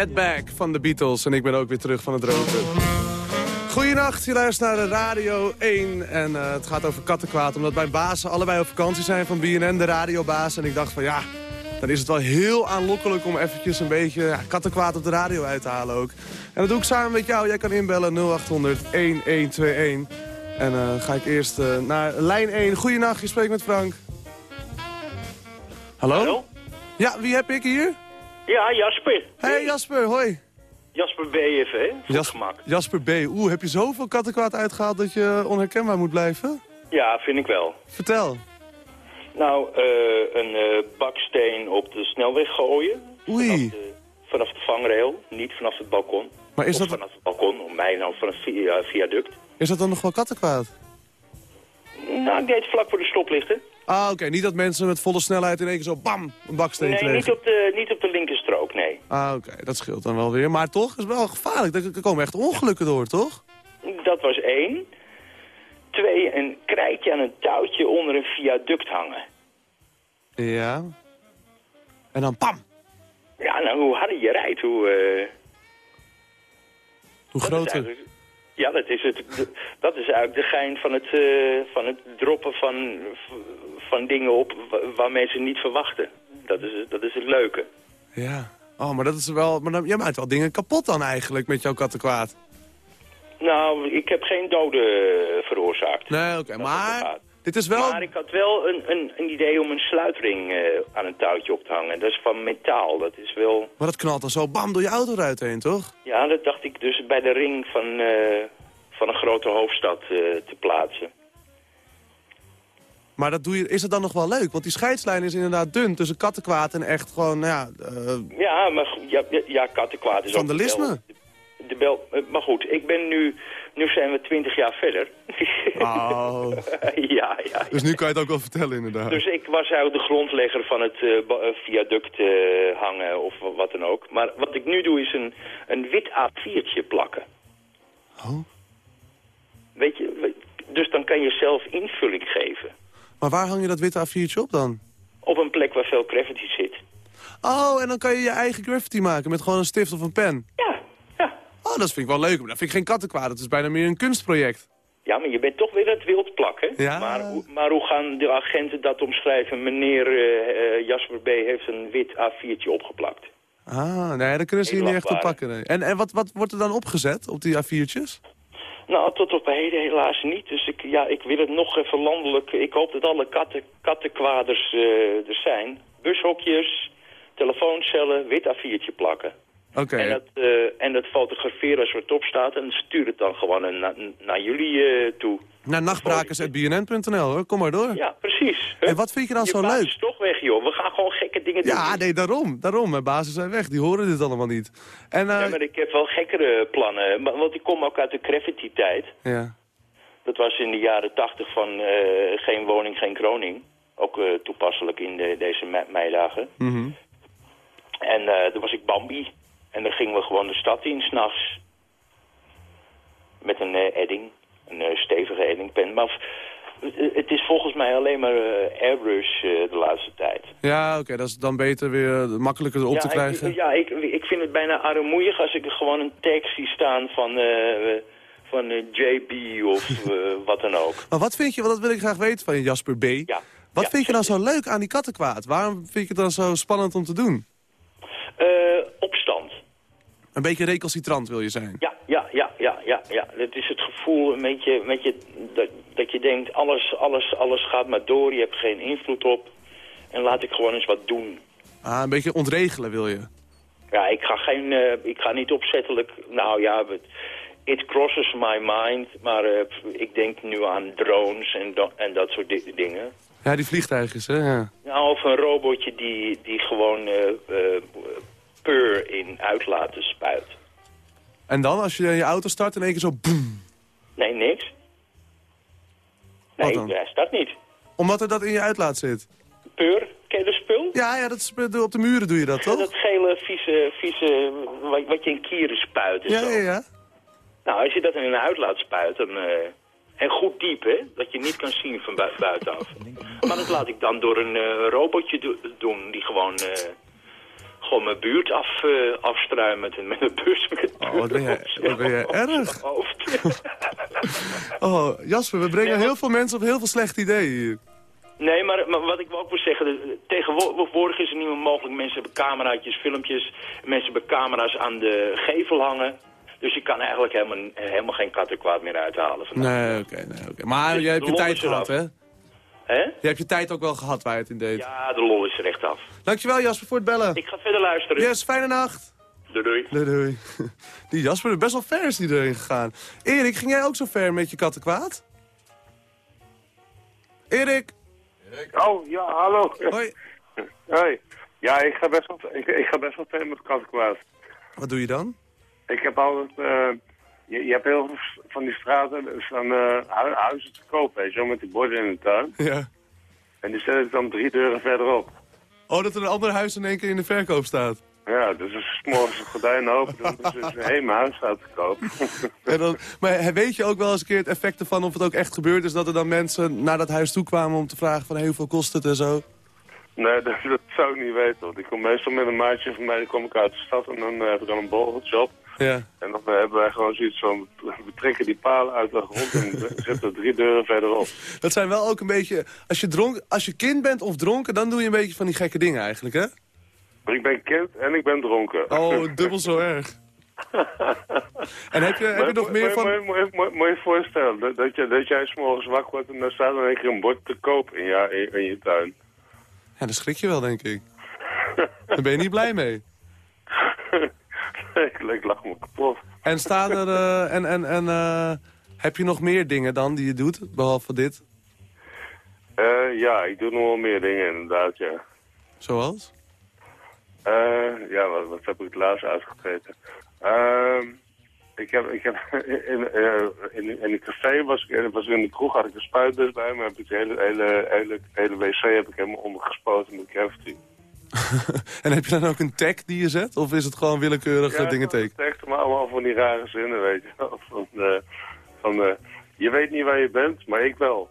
Get Back van de Beatles. En ik ben ook weer terug van het roken. Goedenacht, je luistert naar de Radio 1. En eh, het gaat over kattenkwaad. Omdat mijn bazen allebei op vakantie zijn van BNN, de radiobaas. En ik dacht van ja, dan is het wel heel aanlokkelijk om eventjes een beetje ja, kattenkwaad op de radio uit te halen ook. En dat doe ik samen met jou. Jij kan inbellen 0800 1121. En uh, ga ik eerst uh, naar lijn 1. Goedenacht, je spreekt met Frank. Hallo? Hallo? Ja, wie heb ik hier? Ja, Jasper. Hey Jasper, hoi. Jasper B even, hè? Jas gemak. Jasper B. Oeh, heb je zoveel kattenkwaad uitgehaald dat je onherkenbaar moet blijven? Ja, vind ik wel. Vertel. Nou, uh, een uh, baksteen op de snelweg gooien. Oei. Vanaf de, vanaf de vangrail, niet vanaf het balkon. Maar is of dat... vanaf het balkon, om mij nou vanaf het via, viaduct. Is dat dan nog wel kattenkwaad? Nou, ik deed het vlak voor de stoplichten. Ah, oké. Niet dat mensen met volle snelheid in één keer zo bam, een baksteen Nee, kregen. niet op, de, niet op de linkerstrook, nee. Ah, oké. Dat scheelt dan wel weer. Maar toch, is wel gevaarlijk. Er komen echt ongelukken door, toch? Dat was één. Twee, een krijtje aan een touwtje onder een viaduct hangen. Ja. En dan pam. Ja, nou, hoe harder je rijdt, hoe... eh, Hoe groter. eigenlijk- Ja, dat is, het, dat is eigenlijk de gein van het, eh, van het droppen van, van dingen op wa- waarmee ze niet verwachten. Dat is, dat is het leuke. Ja. Oh, maar dat is wel... Maar dan, jij maakt wel dingen kapot dan eigenlijk met jouw kattenkwaad. Nou, ik heb geen doden veroorzaakt. Nee, oké. maar dit is wel... Maar ik had wel een, een, een idee om een sluitring eh, aan een touwtje op te hangen. Dat is van metaal. Dat is wel... Maar dat knalt dan zo bam door je auto eruit heen, toch? Ja, dat dacht ik dus bij de ring van, eh, van een grote hoofdstad eh, te plaatsen. Maar dat doe je, is het dan nog wel leuk? Want die scheidslijn is inderdaad dun tussen kattenkwaad en echt gewoon, nou ja... Ja, maar ja, ja, kattenkwaad is ook... Vandalisme? De bel, maar goed, ik ben nu... Nu zijn we twintig jaar verder. Oh. ja, ja. Dus nu kan je het ook wel vertellen inderdaad. Dus ik was eigenlijk de grondlegger van het eh, eh, viaduct eh, hangen of wa- wat dan ook. Maar wat ik nu doe is een, een wit A4'tje plakken. Oh. Weet je, dus dan kan je zelf invulling geven. Maar waar hang je dat witte A4'tje op dan? Op een plek waar veel graffiti zit. Oh, en dan kan je je eigen graffiti maken met gewoon een stift of een pen? Ja, dat vind ik wel leuk. Maar dat vind ik geen kattenkwaad. Het is bijna meer een kunstproject. Ja, maar je bent toch weer het wild plakken. Ja. Maar, hoe- maar hoe gaan de agenten dat omschrijven? Meneer eh, eh, Jasper B. heeft een wit A4'tje opgeplakt. Ah, nee, daar kunnen ze hier niet echt op pakken. nee. En, en wat, wat wordt er dan opgezet op die A4'tjes? Nou, tot op heden helaas niet. Dus ik, ja, ik wil het nog even landelijk... Ik hoop dat alle katten, kattenkwaders eh, er zijn. Bushokjes, telefooncellen, wit A4'tje plakken. Oké. En, dat, eh, en dat fotograferen als het erop staat en stuur het dan gewoon eh, na- naar jullie eh, toe. Naar nachtbrakers.bnn.nl hoor, kom maar door. Ja, precies. En wat vind je dan Je zo leuk? is toch weg, joh. We gaan gewoon gekke dingen doen. Ja, nee, daarom. Daarom. Mijn bazen zijn weg. Die horen dit allemaal niet. En, eh, Ja, maar ik heb wel gekkere plannen. Want ik kom ook uit de graffiti-tijd. ja. Dat was in de jaren tachtig van geen woning, geen kroning. Ook toepasselijk in de, deze me- meidagen. Mhm. En eh toen was ik Bambi. En dan gingen we gewoon de stad in, s'nachts. Met een eh, edding. Een eh, stevige eddingpen. Maar f- het- is volgens mij alleen maar eh, airbrush eh, de laatste tijd. Ja, oké. dat is dan beter weer makkelijker ja, te krijgen. Ik, ja, ik, ik vind het bijna armoeig als ik er gewoon een tekst zie staan van, eh, van eh, JB of eh, wat dan ook. Maar wat vind je, want dat wil ik graag weten van Jasper B. Ja. Wat vind je dan zo leuk aan die kattenkwaad? Waarom vind je het dan zo spannend om te doen? Eh, opstand. Een beetje recalcitrant wil je zijn. Ja, ja, ja, ja, ja, ja. Het is het gevoel een beetje, met je, dat, dat je denkt, alles, alles, alles gaat maar door, je hebt geen invloed op. En laat ik gewoon eens wat doen. Ah, een beetje ontregelen wil je. Ja, ik ga, geen, eh, ik ga niet opzettelijk, nou ja, it crosses my mind. Maar eh, ik denk nu aan drones en, en dat soort di- dingen. Ja, die vliegtuigjes, hè? Ja. Nou, of een robotje die, die gewoon eh, peur in uitlaten spuit. En dan, als je je auto start, in één keer zo... boem. Nee, niks. Nee, hij staat niet. Omdat er dat in je uitlaat zit. Peur, ken je de spul? Ja, ja, dat is, op de muren doe je dat, toch? Dat gele, vieze, vieze wat, wat je in kieren spuit en Ja, zo. ja, ja. Nou, als je dat in een uitlaat spuit, dan... eh, en goed diep, hè? Dat je niet kan zien van bui- buitenaf. Maar dat laat ik dan door een eh, robotje do- doen, die gewoon, eh, gewoon mijn buurt af, eh, afstruimen met, een- met een bus. Met Oh, wat ben jij, wat ben jij erg. hoofd. Oh, Jasper, we brengen heel veel mensen op heel veel slechte ideeën hier. Nee, maar, maar wat ik wel ook wil zeggen, tegenwoordig is het niet meer mogelijk. Mensen hebben cameraatjes, filmpjes, mensen hebben camera's aan de gevel hangen. Dus je kan eigenlijk helemaal, helemaal geen kattenkwaad meer uithalen. Nee, oké, nee, oké. Maar Dus jij hebt de je tijd gehad, hè? Hè? Je hebt je tijd ook wel gehad waar je het in deed. Ja, de lol is er echt af. Dankjewel Jasper voor het bellen. Ik ga verder luisteren. Yes, fijne nacht. Doei doei. Doei, doei. Die Jasper, best wel ver is die erin gegaan. Erik, ging jij ook zo ver met je kattenkwaad? Erik. Oh, ja, hallo. Hoi. Hoi. Ja, ik ga best wel, ik, ik ga best wel ver met kattenkwaad. Wat doe je dan? Ik heb altijd, eh, je, je hebt heel veel van die straten, eh, hu- huizen te koop, weet je wel, met die borden in de tuin. Ja. En die zet ik dan drie deuren verderop. Oh, dat er een ander huis in één keer in de verkoop staat. Ja, dus als je morgens de gordijnen open dan is hé, mijn huis staat te koop. En dan, maar weet je ook wel eens een keer het effect ervan of het ook echt gebeurd is... dat er dan mensen naar dat huis toe kwamen om te vragen van hey, hoeveel kost het en zo? Nee, dat, dat zou ik niet weten. Want ik kom meestal met een maatje van mij, dan kom ik uit de stad en dan eh, heb ik dan een borreljob. Ja. En dan hebben wij gewoon zoiets van, we trekken die palen uit de grond en zetten drie deuren verderop. Dat zijn wel ook een beetje... Als je, dronk, als je kind bent of dronken, dan doe je een beetje van die gekke dingen eigenlijk, hè? Maar ik ben kind en ik ben dronken. Oh, dubbel zo erg. En heb je, heb je nog meer van... Moet je je voorstellen dat, dat, je, dat jij s'morgens wakker wordt en dan staat er een keer een bord te koop in, ja, in, in je tuin. Ja, dan schrik je wel, denk ik. Daar ben je niet blij mee. Ik, ik lach me kapot. En staan er... eh, en en, en eh, heb je nog meer dingen dan die je doet, behalve dit? Eh, ja, ik doe nog wel meer dingen inderdaad, ja. Zoals? Ja, wat, wat heb ik het laatst uitgegeten? Ehm, ik heb, ik heb in, in, in een café was ik, was ik in de kroeg, had ik een spuitbus bij me, heb ik de hele, hele, hele, hele wc heb ik helemaal ondergespoten met gravity. En heb je dan ook een tag die je zet? Of is het gewoon willekeurig eh, dingen tekenen? tekenen, maar allemaal van die rare zinnen, weet je wel. Van, eh, van eh, je weet niet waar je bent, maar ik wel.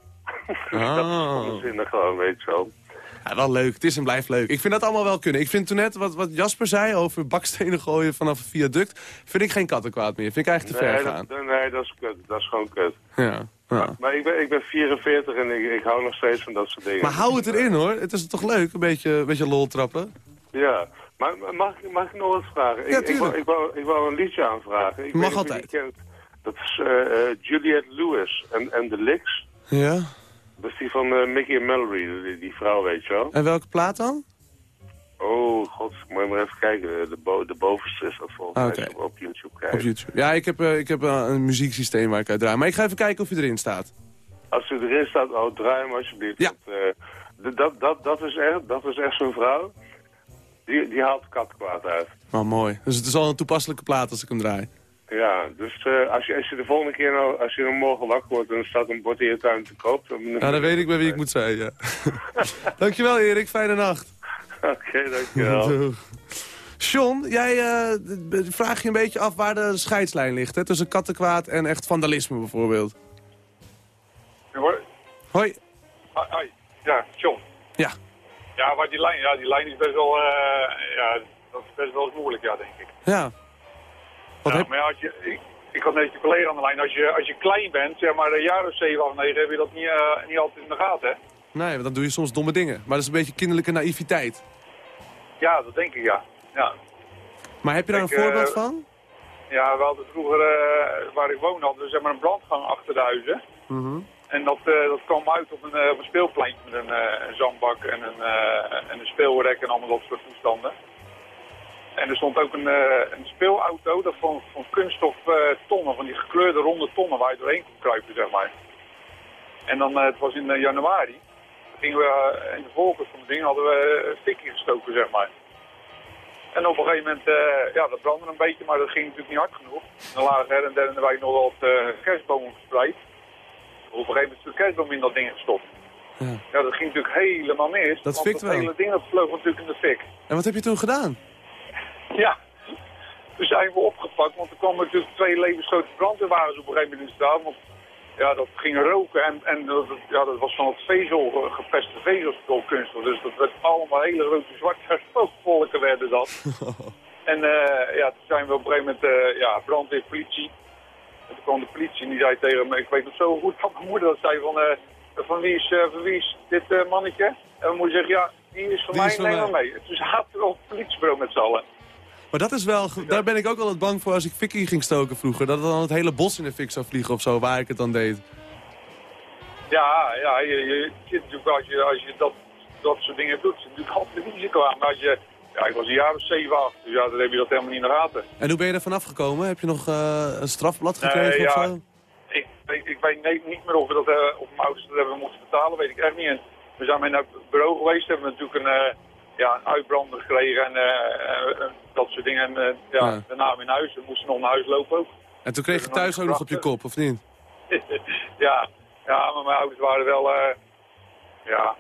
Ah. dat is van de zinnen gewoon, weet je wel. Ja, wel leuk. Het is en blijft leuk. Ik vind dat allemaal wel kunnen. Ik vind toen net wat, wat Jasper zei over bakstenen gooien vanaf een viaduct... vind ik geen kattenkwaad meer. Vind ik eigenlijk te ver gaan. dat, nee, dat is kut. Dat is gewoon kut. Ja. Ja. Maar ik ben, ik ben 44 en ik, ik hou nog steeds van dat soort dingen. Maar hou het erin hoor. Het is toch leuk, een beetje, een beetje lol trappen. Ja, maar mag, ik- mag ik nog wat vragen? Ik, Ja, ik, wou, ik, wou, ik wou een liedje aanvragen. Ik Mag altijd. kent. Dat is eh, Juliette Lewis en, en de Licks. Ja. Dat is die van eh, Mickey en Mallory, die, die vrouw, weet je wel. En welke plaat dan? God, moet je maar even kijken. De, bo de bovenste is dat volgens mij als je op YouTube. Op YouTube. Ja, ik heb, eh, ik heb eh, een muzieksysteem waar ik uit draai. Maar ik ga even kijken of je erin staat. Als u erin staat, oh, draai hem alsjeblieft. Ja. Want, eh, dat, dat, dat is echt, dat is echt zo'n vrouw. Die, die haalt katkwaad uit. Oh, mooi. Dus het is al een toepasselijke plaat als ik hem draai. Ja, dus als, je, als je de volgende keer nou, als je dan morgen wakker wordt en er staat een bord in je tuin te koop... Dan, Ja, dan weet ik bij wie ik moet zijn, ja. Dankjewel Erik, fijne nacht. Oké, dankjewel. Doeg. John, jij d- vraag je een beetje af waar de scheidslijn ligt, hè? Tussen kattenkwaad en echt vandalisme bijvoorbeeld. Hoi. Hoi. Hoi, hoi. Ja, John. Ja. Ja, maar die lijn, ja, die lijn is best wel, eh, ja, dat is best wel eens moeilijk, ja, denk ik. Ja. Wat ja, heb... Maar ja, als je, ik, ik had net je collega aan de lijn, als je, als je klein bent, zeg maar een jaar of zeven of negen, heb je dat niet, eh, niet altijd in de gaten, hè? Nee, want dan doe je soms domme dingen. Maar dat is een beetje kinderlijke naïviteit. Ja, dat denk ik, ja. ja. Maar heb je daar een Ik, voorbeeld eh, van? Ja, we hadden vroeger, eh, waar ik woonde, hadden we zeg maar een brandgang achter de huizen. Mhm. En dat, eh, dat kwam uit op een, eh, op een speelpleintje met een, eh, een zandbak en een, eh, en een speelrek en allemaal dat soort toestanden. En er stond ook een, eh, een speelauto dat van, van kunststof eh, tonnen, van die gekleurde ronde tonnen waar je doorheen kon kruipen, zeg maar. En dan, eh, het was in eh, januari, gingen we eh, in de voorkant van het ding hadden we een fikje gestoken, zeg maar. En op een gegeven moment, eh, ja, dat brandde een beetje, maar dat ging natuurlijk niet hard genoeg. Dan lagen er en der in de wijk nog wat eh, kerstbomen verspreid. Op een gegeven moment is de kerstboom in dat ding gestopt. Ja. Ja, dat ging natuurlijk helemaal mis. Dat fikt wel. hele ding dat vloog natuurlijk in de fik. En wat heb je toen gedaan? Ja. Toen zijn we opgepakt, want er kwamen natuurlijk twee levensgrote brandweerwagens op een gegeven moment in de straat. Want ja, dat ging roken en, en dat, ja, dat was van het vezel, eh, gepeste vezelstolkunststof. Dus dat werd allemaal hele grote zwarte rookvolken werden dat. en eh, ja, toen zijn we op een gegeven moment, eh, ja, brandweer, politie. En toen kwam de politie en die zei tegen me, ik weet nog zo goed dat mijn moeder dat zei van, eh, van, wie, is, eh, van wie is dit eh, mannetje? En mijn moeder zegt, ja, die is van Die mij, is van neem maar mee. En toen zaten we op het politiebureau met z'n allen. Maar dat is wel, daar ben ik ook altijd bang voor als ik fikkie ging stoken vroeger. Dat dan het hele bos in de fik zou vliegen of zo, waar ik het dan deed. Ja, ja, je, je zit natuurlijk als je, als je dat, dat soort dingen doet, zit natuurlijk altijd een risico aan. Maar als je, ja, ik was een jaar of zeven, acht, dus ja, dan heb je dat helemaal niet in de gaten. En hoe ben je er vanaf gekomen? Heb je nog eh, een strafblad gekregen Nee, of zo? Ik, weet- ik weet nee, niet meer of, we dat, eh, of mijn ouders dat hebben moeten betalen, weet ik echt niet. En we zijn mee naar het bureau geweest, hebben we natuurlijk een, eh, ja, een uitbrander gekregen en eh, eh, dat soort dingen. En eh, ja, Ja. daarna weer naar huis, we moesten nog naar huis lopen ook. En toen kreeg je thuis ook nog op je kop, of niet? ja, ja, maar mijn ouders waren wel, eh, ja,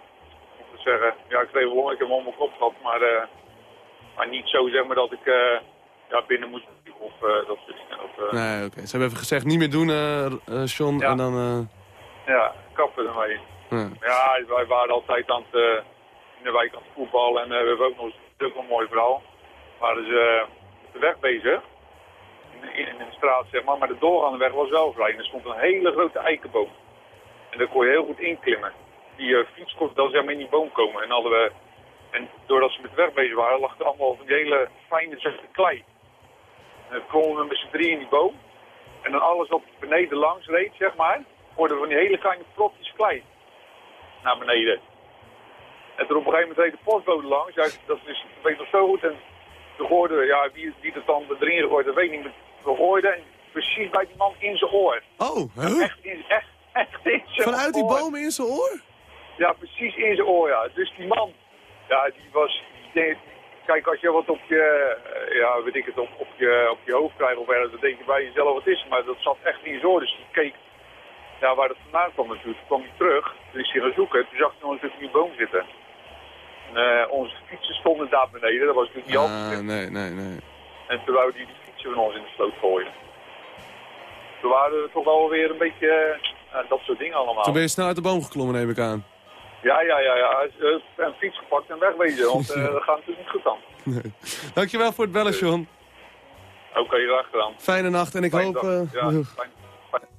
moet ik het zeggen, ja, ik kreeg wel, ik heb hem op mijn kop gehad, maar, maar niet zo zeg maar dat ik ja, binnen moest of dat soort dingen. Eh, Nee, oké. Ze hebben even gezegd, niet meer doen, John. En dan... Ja, kappen ermee. ja. Ja, wij waren altijd aan het, in de wijk aan het voetballen en eh, we hebben ook nog eens ook wel een mooi verhaal. Waren dus eh, de weg bezig, in, in, de straat zeg maar, maar de doorgaande weg was wel vrij. En er stond een hele grote eikenboom. En daar kon je heel goed inklimmen. Die uh, fiets kon dan zeg maar in die boom komen. En, hadden we, en doordat ze met de weg bezig waren, lag er allemaal van die hele fijne zachte klei. En dan klommen we met z'n drie in die boom. En dan alles wat beneden langs reed, zeg maar, hoorden we van die hele kleine plotjes klei naar beneden. En toen op een gegeven moment reed de postbode langs. Ja, dat is, dat weet ik nog zo goed. En toen we, ja, wie, wie het dan erin gegooid, dat weet ik niet. We hoorden en precies bij die man in zijn oor. Oh, huh? Echt, in, echt, echt in zijn Vanuit die bomen in zijn oor? Ja, precies in zijn oor, ja. Dus die man, ja, die was... die deed- kijk, als je wat op je, eh, ja, weet ik het, op, op, je, op je hoofd krijgt of ergens, dan denk je bij jezelf wat is. Maar dat zat echt in zijn oor, dus die keek ja, waar dat vandaan kwam natuurlijk. Toen kwam hij terug, toen is hij gaan zoeken. Toen zag hij nog eens in die boom zitten. Eh, onze fietsen stonden daar beneden, dat was natuurlijk niet altijd. Ah, nee, nee, nee. En toen wouden die die fietsen van ons in de sloot gooien. Toen waren we toch wel weer een beetje, eh, dat soort dingen allemaal. Toen ben je snel uit de boom geklommen, neem ik aan. Ja, ja, ja, ja. Eh, Een fiets gepakt en wegwezen, want eh, dat gaat natuurlijk niet goed dan. Nee. Dankjewel voor het bellen, John. Oké, graag gedaan. Fijne nacht en ik Fijne hoop... Ja, fijn.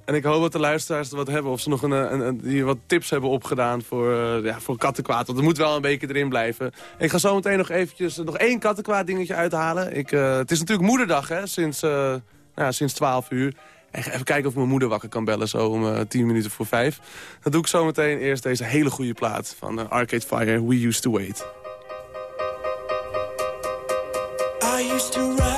En ik hoop dat de luisteraars er wat hebben. Of ze nog een, eh, een, wat tips hebben opgedaan voor, eh, ja, voor kattenkwaad. Want er moet wel een beetje erin blijven. Ik ga zo meteen nog eventjes eh, nog één kattenkwaad dingetje uithalen. Ik, het is natuurlijk moederdag, hè, sinds, eh, ja, sinds 12 uur. Even kijken of mijn moeder wakker kan bellen, zo om eh 10 minuten voor 5. Dat doe ik zo meteen eerst deze hele goede plaat van Arcade Fire, We Used To Wait. I used to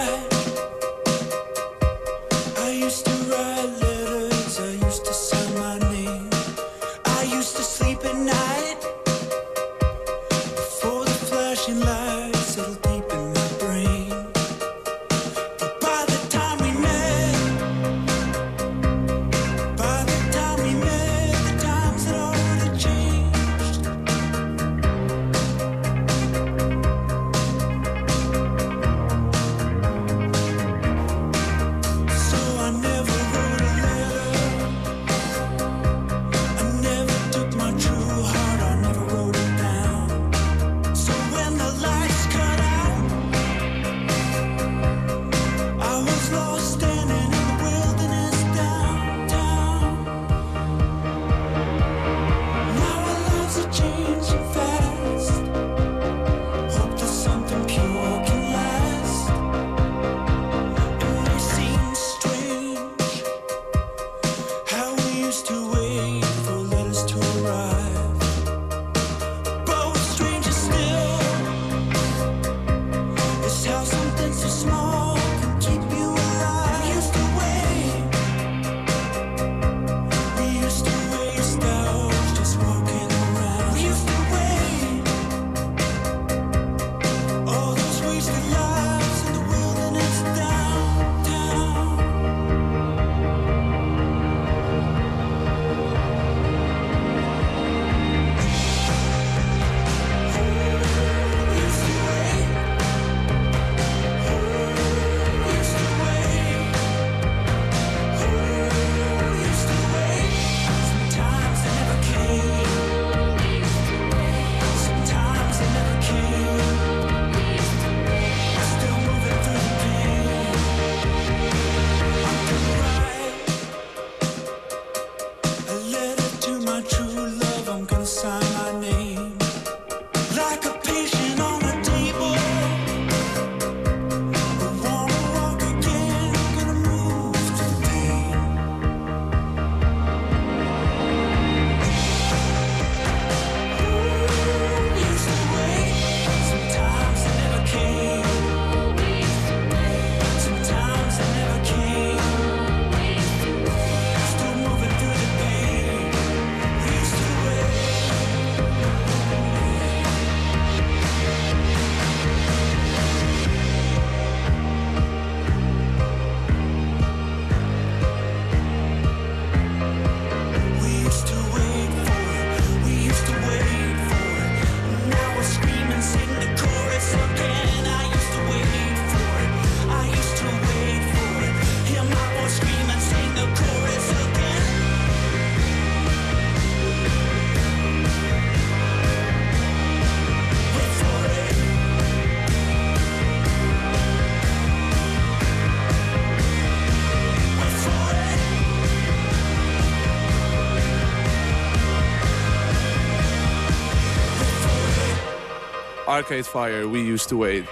Arcade Fire, We Used to Wait.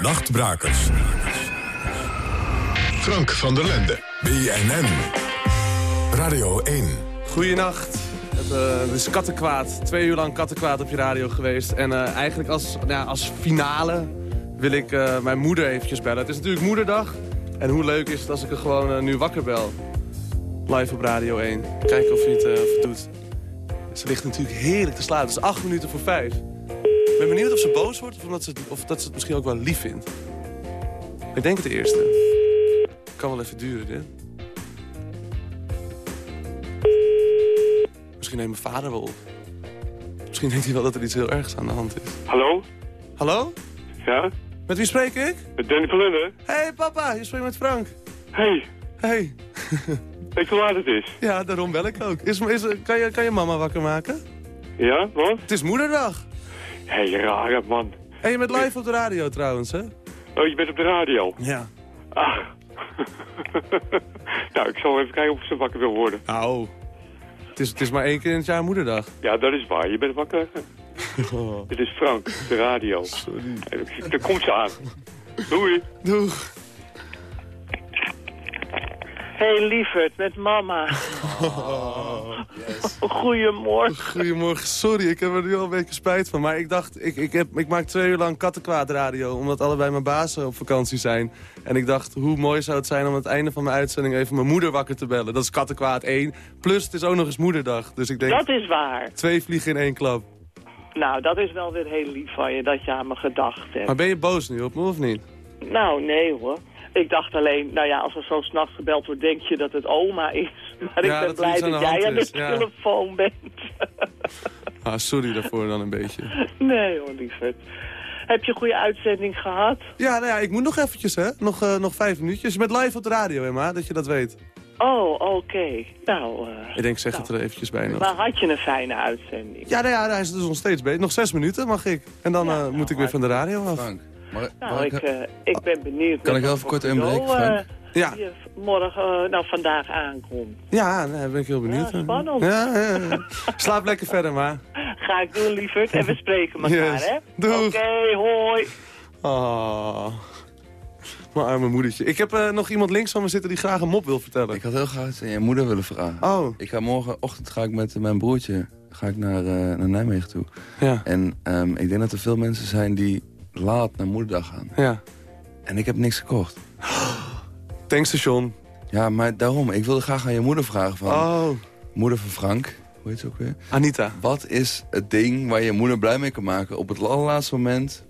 Nachtbrakers. Frank van der Lende. BNN. Radio 1. Goeienacht. Het, eh, het is kattenkwaad. Twee uur lang kattenkwaad op je radio geweest. En eh, eigenlijk als, nou ja, als finale wil ik eh, mijn moeder eventjes bellen. Het is natuurlijk moederdag. En hoe leuk is het als ik er gewoon eh, nu wakker bel. Live op Radio 1. Kijken of hij het, of het doet. Ze ligt natuurlijk heerlijk te slapen. Het is acht minuten voor vijf. Ik ben benieuwd of ze boos wordt of, omdat ze, of dat ze het misschien ook wel lief vindt. Ik denk het eerste. Kan wel even duren, dit. Misschien neemt mijn vader wel op. Misschien denkt hij wel dat er iets heel ergs aan de hand is. Hallo? Hallo? Ja? Met wie spreek ik? Met Danny van? Hé hey, papa, je spreekt met Frank. Hey. Hey. Weet je hoe laat het is? Ja, daarom bel ik ook. Is, is, kan, je, kan je mama wakker maken? Ja, wat? Het is moederdag. Hé, hey, rare man. En je bent live op de radio trouwens, hè? Oh, je bent op de radio? Ja. Ah. nou, ik zal even kijken of ze wakker wil worden. Nou, het is, het is maar één keer in het jaar moederdag. Ja, dat is waar. Je bent wakker. Oh. Dit is Frank, de radio. Sorry. Daar komt ze aan. Doei. Doeg. Hey, lieverd, met mama. Oh, Goedemorgen. Goedemorgen. Sorry, ik heb er nu al een beetje spijt van. Maar ik dacht, ik, ik, heb, ik maak twee uur lang kattenkwaad radio. Omdat allebei mijn bazen op vakantie zijn. En ik dacht, hoe mooi zou het zijn om aan het einde van mijn uitzending even mijn moeder wakker te bellen. Dat is kattenkwaad 1. Plus, het is ook nog eens moederdag. Dus ik denk, Dat is waar. twee vliegen in één klap. Nou, dat is wel weer heel lief van je dat je aan me gedacht hebt. Maar ben je boos nu op me of niet? Nou, nee hoor. Ik dacht alleen, nou ja, als er zo s'nachts gebeld wordt, denk je dat het oma is. Maar Ja, ik ben blij dat jij aan de ja. telefoon bent. Ah, sorry daarvoor dan een beetje. nee hoor, lieverd. Heb je een goede uitzending gehad? Ja, nou ja, ik moet nog eventjes, hè. Nog, eh, nog vijf minuutjes. Je bent live op de radio, Emma, dat je dat weet. Oh, oké. Nou, eh, Ik denk, zeg het er eventjes bij nog. maar had je een fijne uitzending? Ja, nou ja, hij is dus nog steeds bezig. Nog zes minuten mag ik. En dan eh, moet ik weer van de radio af. Frank, maar, Nou, ik, eh, ik ben benieuwd. Kan ik heel even kort inbreken, Frank? eh, Ja. die morgen, eh, nou vandaag aankomt. Ja, daar ben ik heel benieuwd. Ja, spannend. Ja, ja, ja. Slaap lekker verder, maar. Ga ik doen, lieverd. En we spreken elkaar, Yes. hè? Doeg. Oké, hoi. Oh. Mijn arme moedertje. Ik heb eh, nog iemand links van me zitten die graag een mop wil vertellen. Ik had heel graag iets aan je moeder willen vragen. Oh. Ik ga morgenochtend ga ik met mijn broertje ga ik naar, eh, naar Nijmegen toe. Ja. En ehm, ik denk dat er veel mensen zijn die laat naar moederdag gaan. Ja. En ik heb niks gekocht. Tankstation. Ja, maar daarom. Ik wilde graag aan je moeder vragen van... Oh. Moeder van Frank. Hoe heet ze ook weer? Anita. Wat is het ding waar je moeder blij mee kan maken op het allerlaatste moment?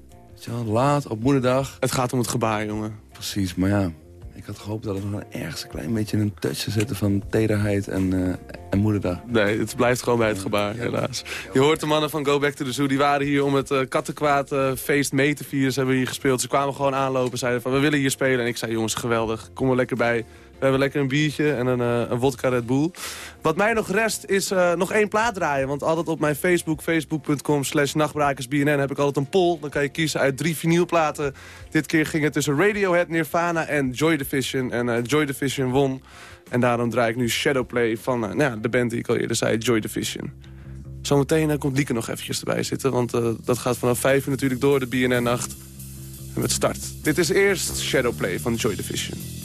Laat, op moederdag. Het gaat om het gebaar, jongen. Precies, maar ja. Ik had gehoopt dat er nog een ergens een klein beetje een touch zou zitten van tederheid en, eh, en moederdag. Nee, het blijft gewoon bij het gebaar, helaas. Je hoort de mannen van Go Back to the Zoo. Die waren hier om het uh, kattenkwaad uh, feest mee te vieren. Ze hebben hier gespeeld. Ze kwamen gewoon aanlopen. Zeiden van, we willen hier spelen. En ik zei, jongens, geweldig. Kom er lekker bij. We hebben lekker een biertje en een, uh, een vodka Red Bull. Wat mij nog rest is uh, nog één plaat draaien. Want altijd op mijn Facebook, facebook.com slash nachtbrakersbnn... heb ik altijd een poll. Dan kan je kiezen uit drie vinylplaten. Dit keer ging het tussen Radiohead, Nirvana en Joy Division. En uh, Joy Division won. En daarom draai ik nu Shadowplay van nou de band die ik al eerder zei, Joy Division. Zometeen komt Lieke nog eventjes erbij zitten. Want dat gaat vanaf vijf uur natuurlijk door, de BNN-nacht. En met start. Dit is eerst Shadowplay van Joy Division.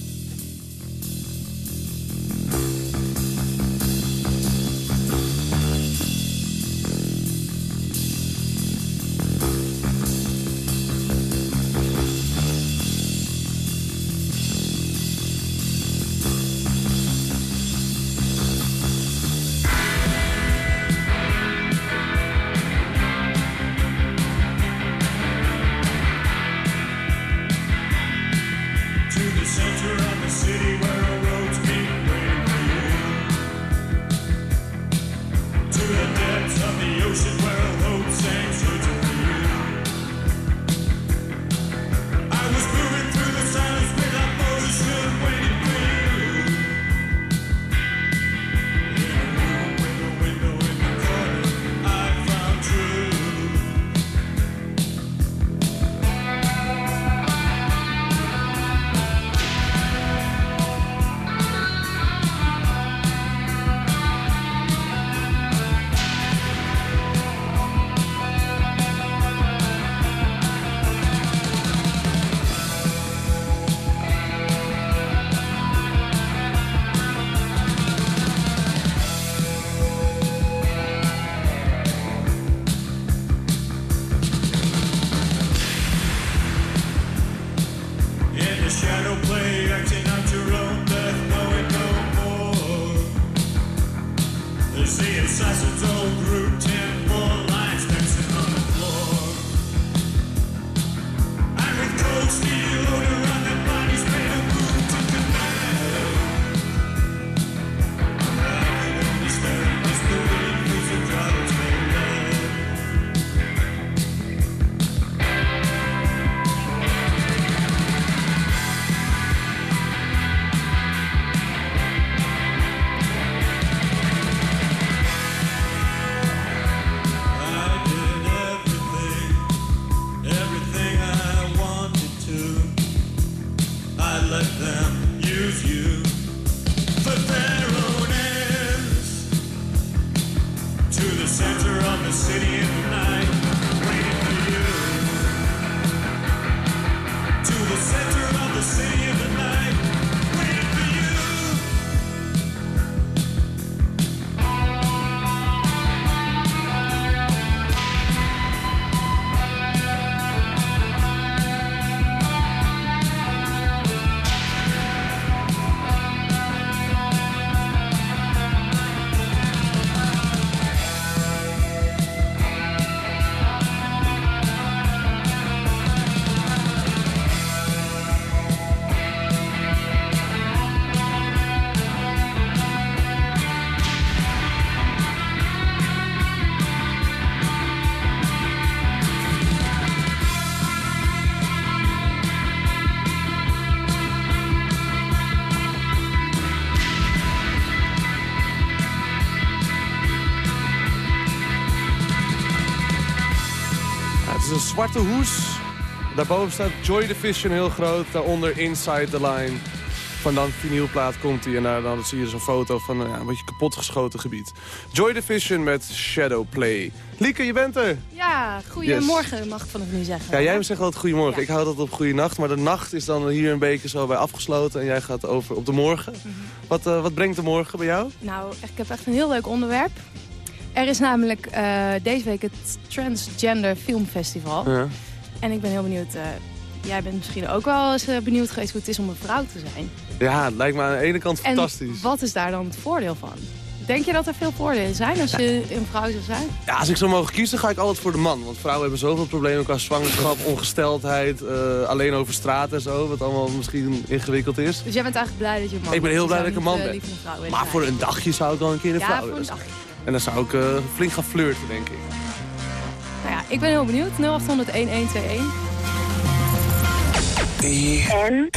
Zwarte hoes. Daarboven staat Joy Division heel groot. Daaronder Inside the Line. Van dan vinylplaat komt hij en daar, dan zie je zo'n foto van eh, ja, een beetje kapotgeschoten gebied. Joy Division met Shadow Play. Lieke, je bent er! Ja, goedemorgen mag ik vanaf nu zeggen. Ja, jij zegt altijd goedemorgen. Ik hou dat op goeienacht. Maar de nacht is dan hier een beetje zo bij afgesloten. En jij gaat over op de morgen. wat, eh, wat brengt de morgen bij jou? Nou, ik heb echt een heel leuk onderwerp. Er is namelijk eh, deze week het Transgender Filmfestival. Ja. En ik ben heel benieuwd... eh, jij bent misschien ook wel eens eh, benieuwd geweest hoe het is om een vrouw te zijn. Ja, het lijkt me aan de ene kant En fantastisch. wat is daar dan het voordeel van? Denk je dat er veel voordelen zijn als je een vrouw zou zijn? Ja, als ik zou mogen kiezen, ga ik altijd voor de man. Want vrouwen hebben zoveel problemen qua zwangerschap, ongesteldheid, alleen over straat en zo. Wat allemaal misschien ingewikkeld is. Dus jij bent eigenlijk blij dat je een man Ik ben bent. heel blij dat ik een man ben. willen Maar voor een dagje zou ik wel een keer een Ja, vrouw voor een willen dagje. En dan zou ik eh, flink gaan flirten, denk ik. Nou ja, ik ben heel benieuwd. 0800 1121. En?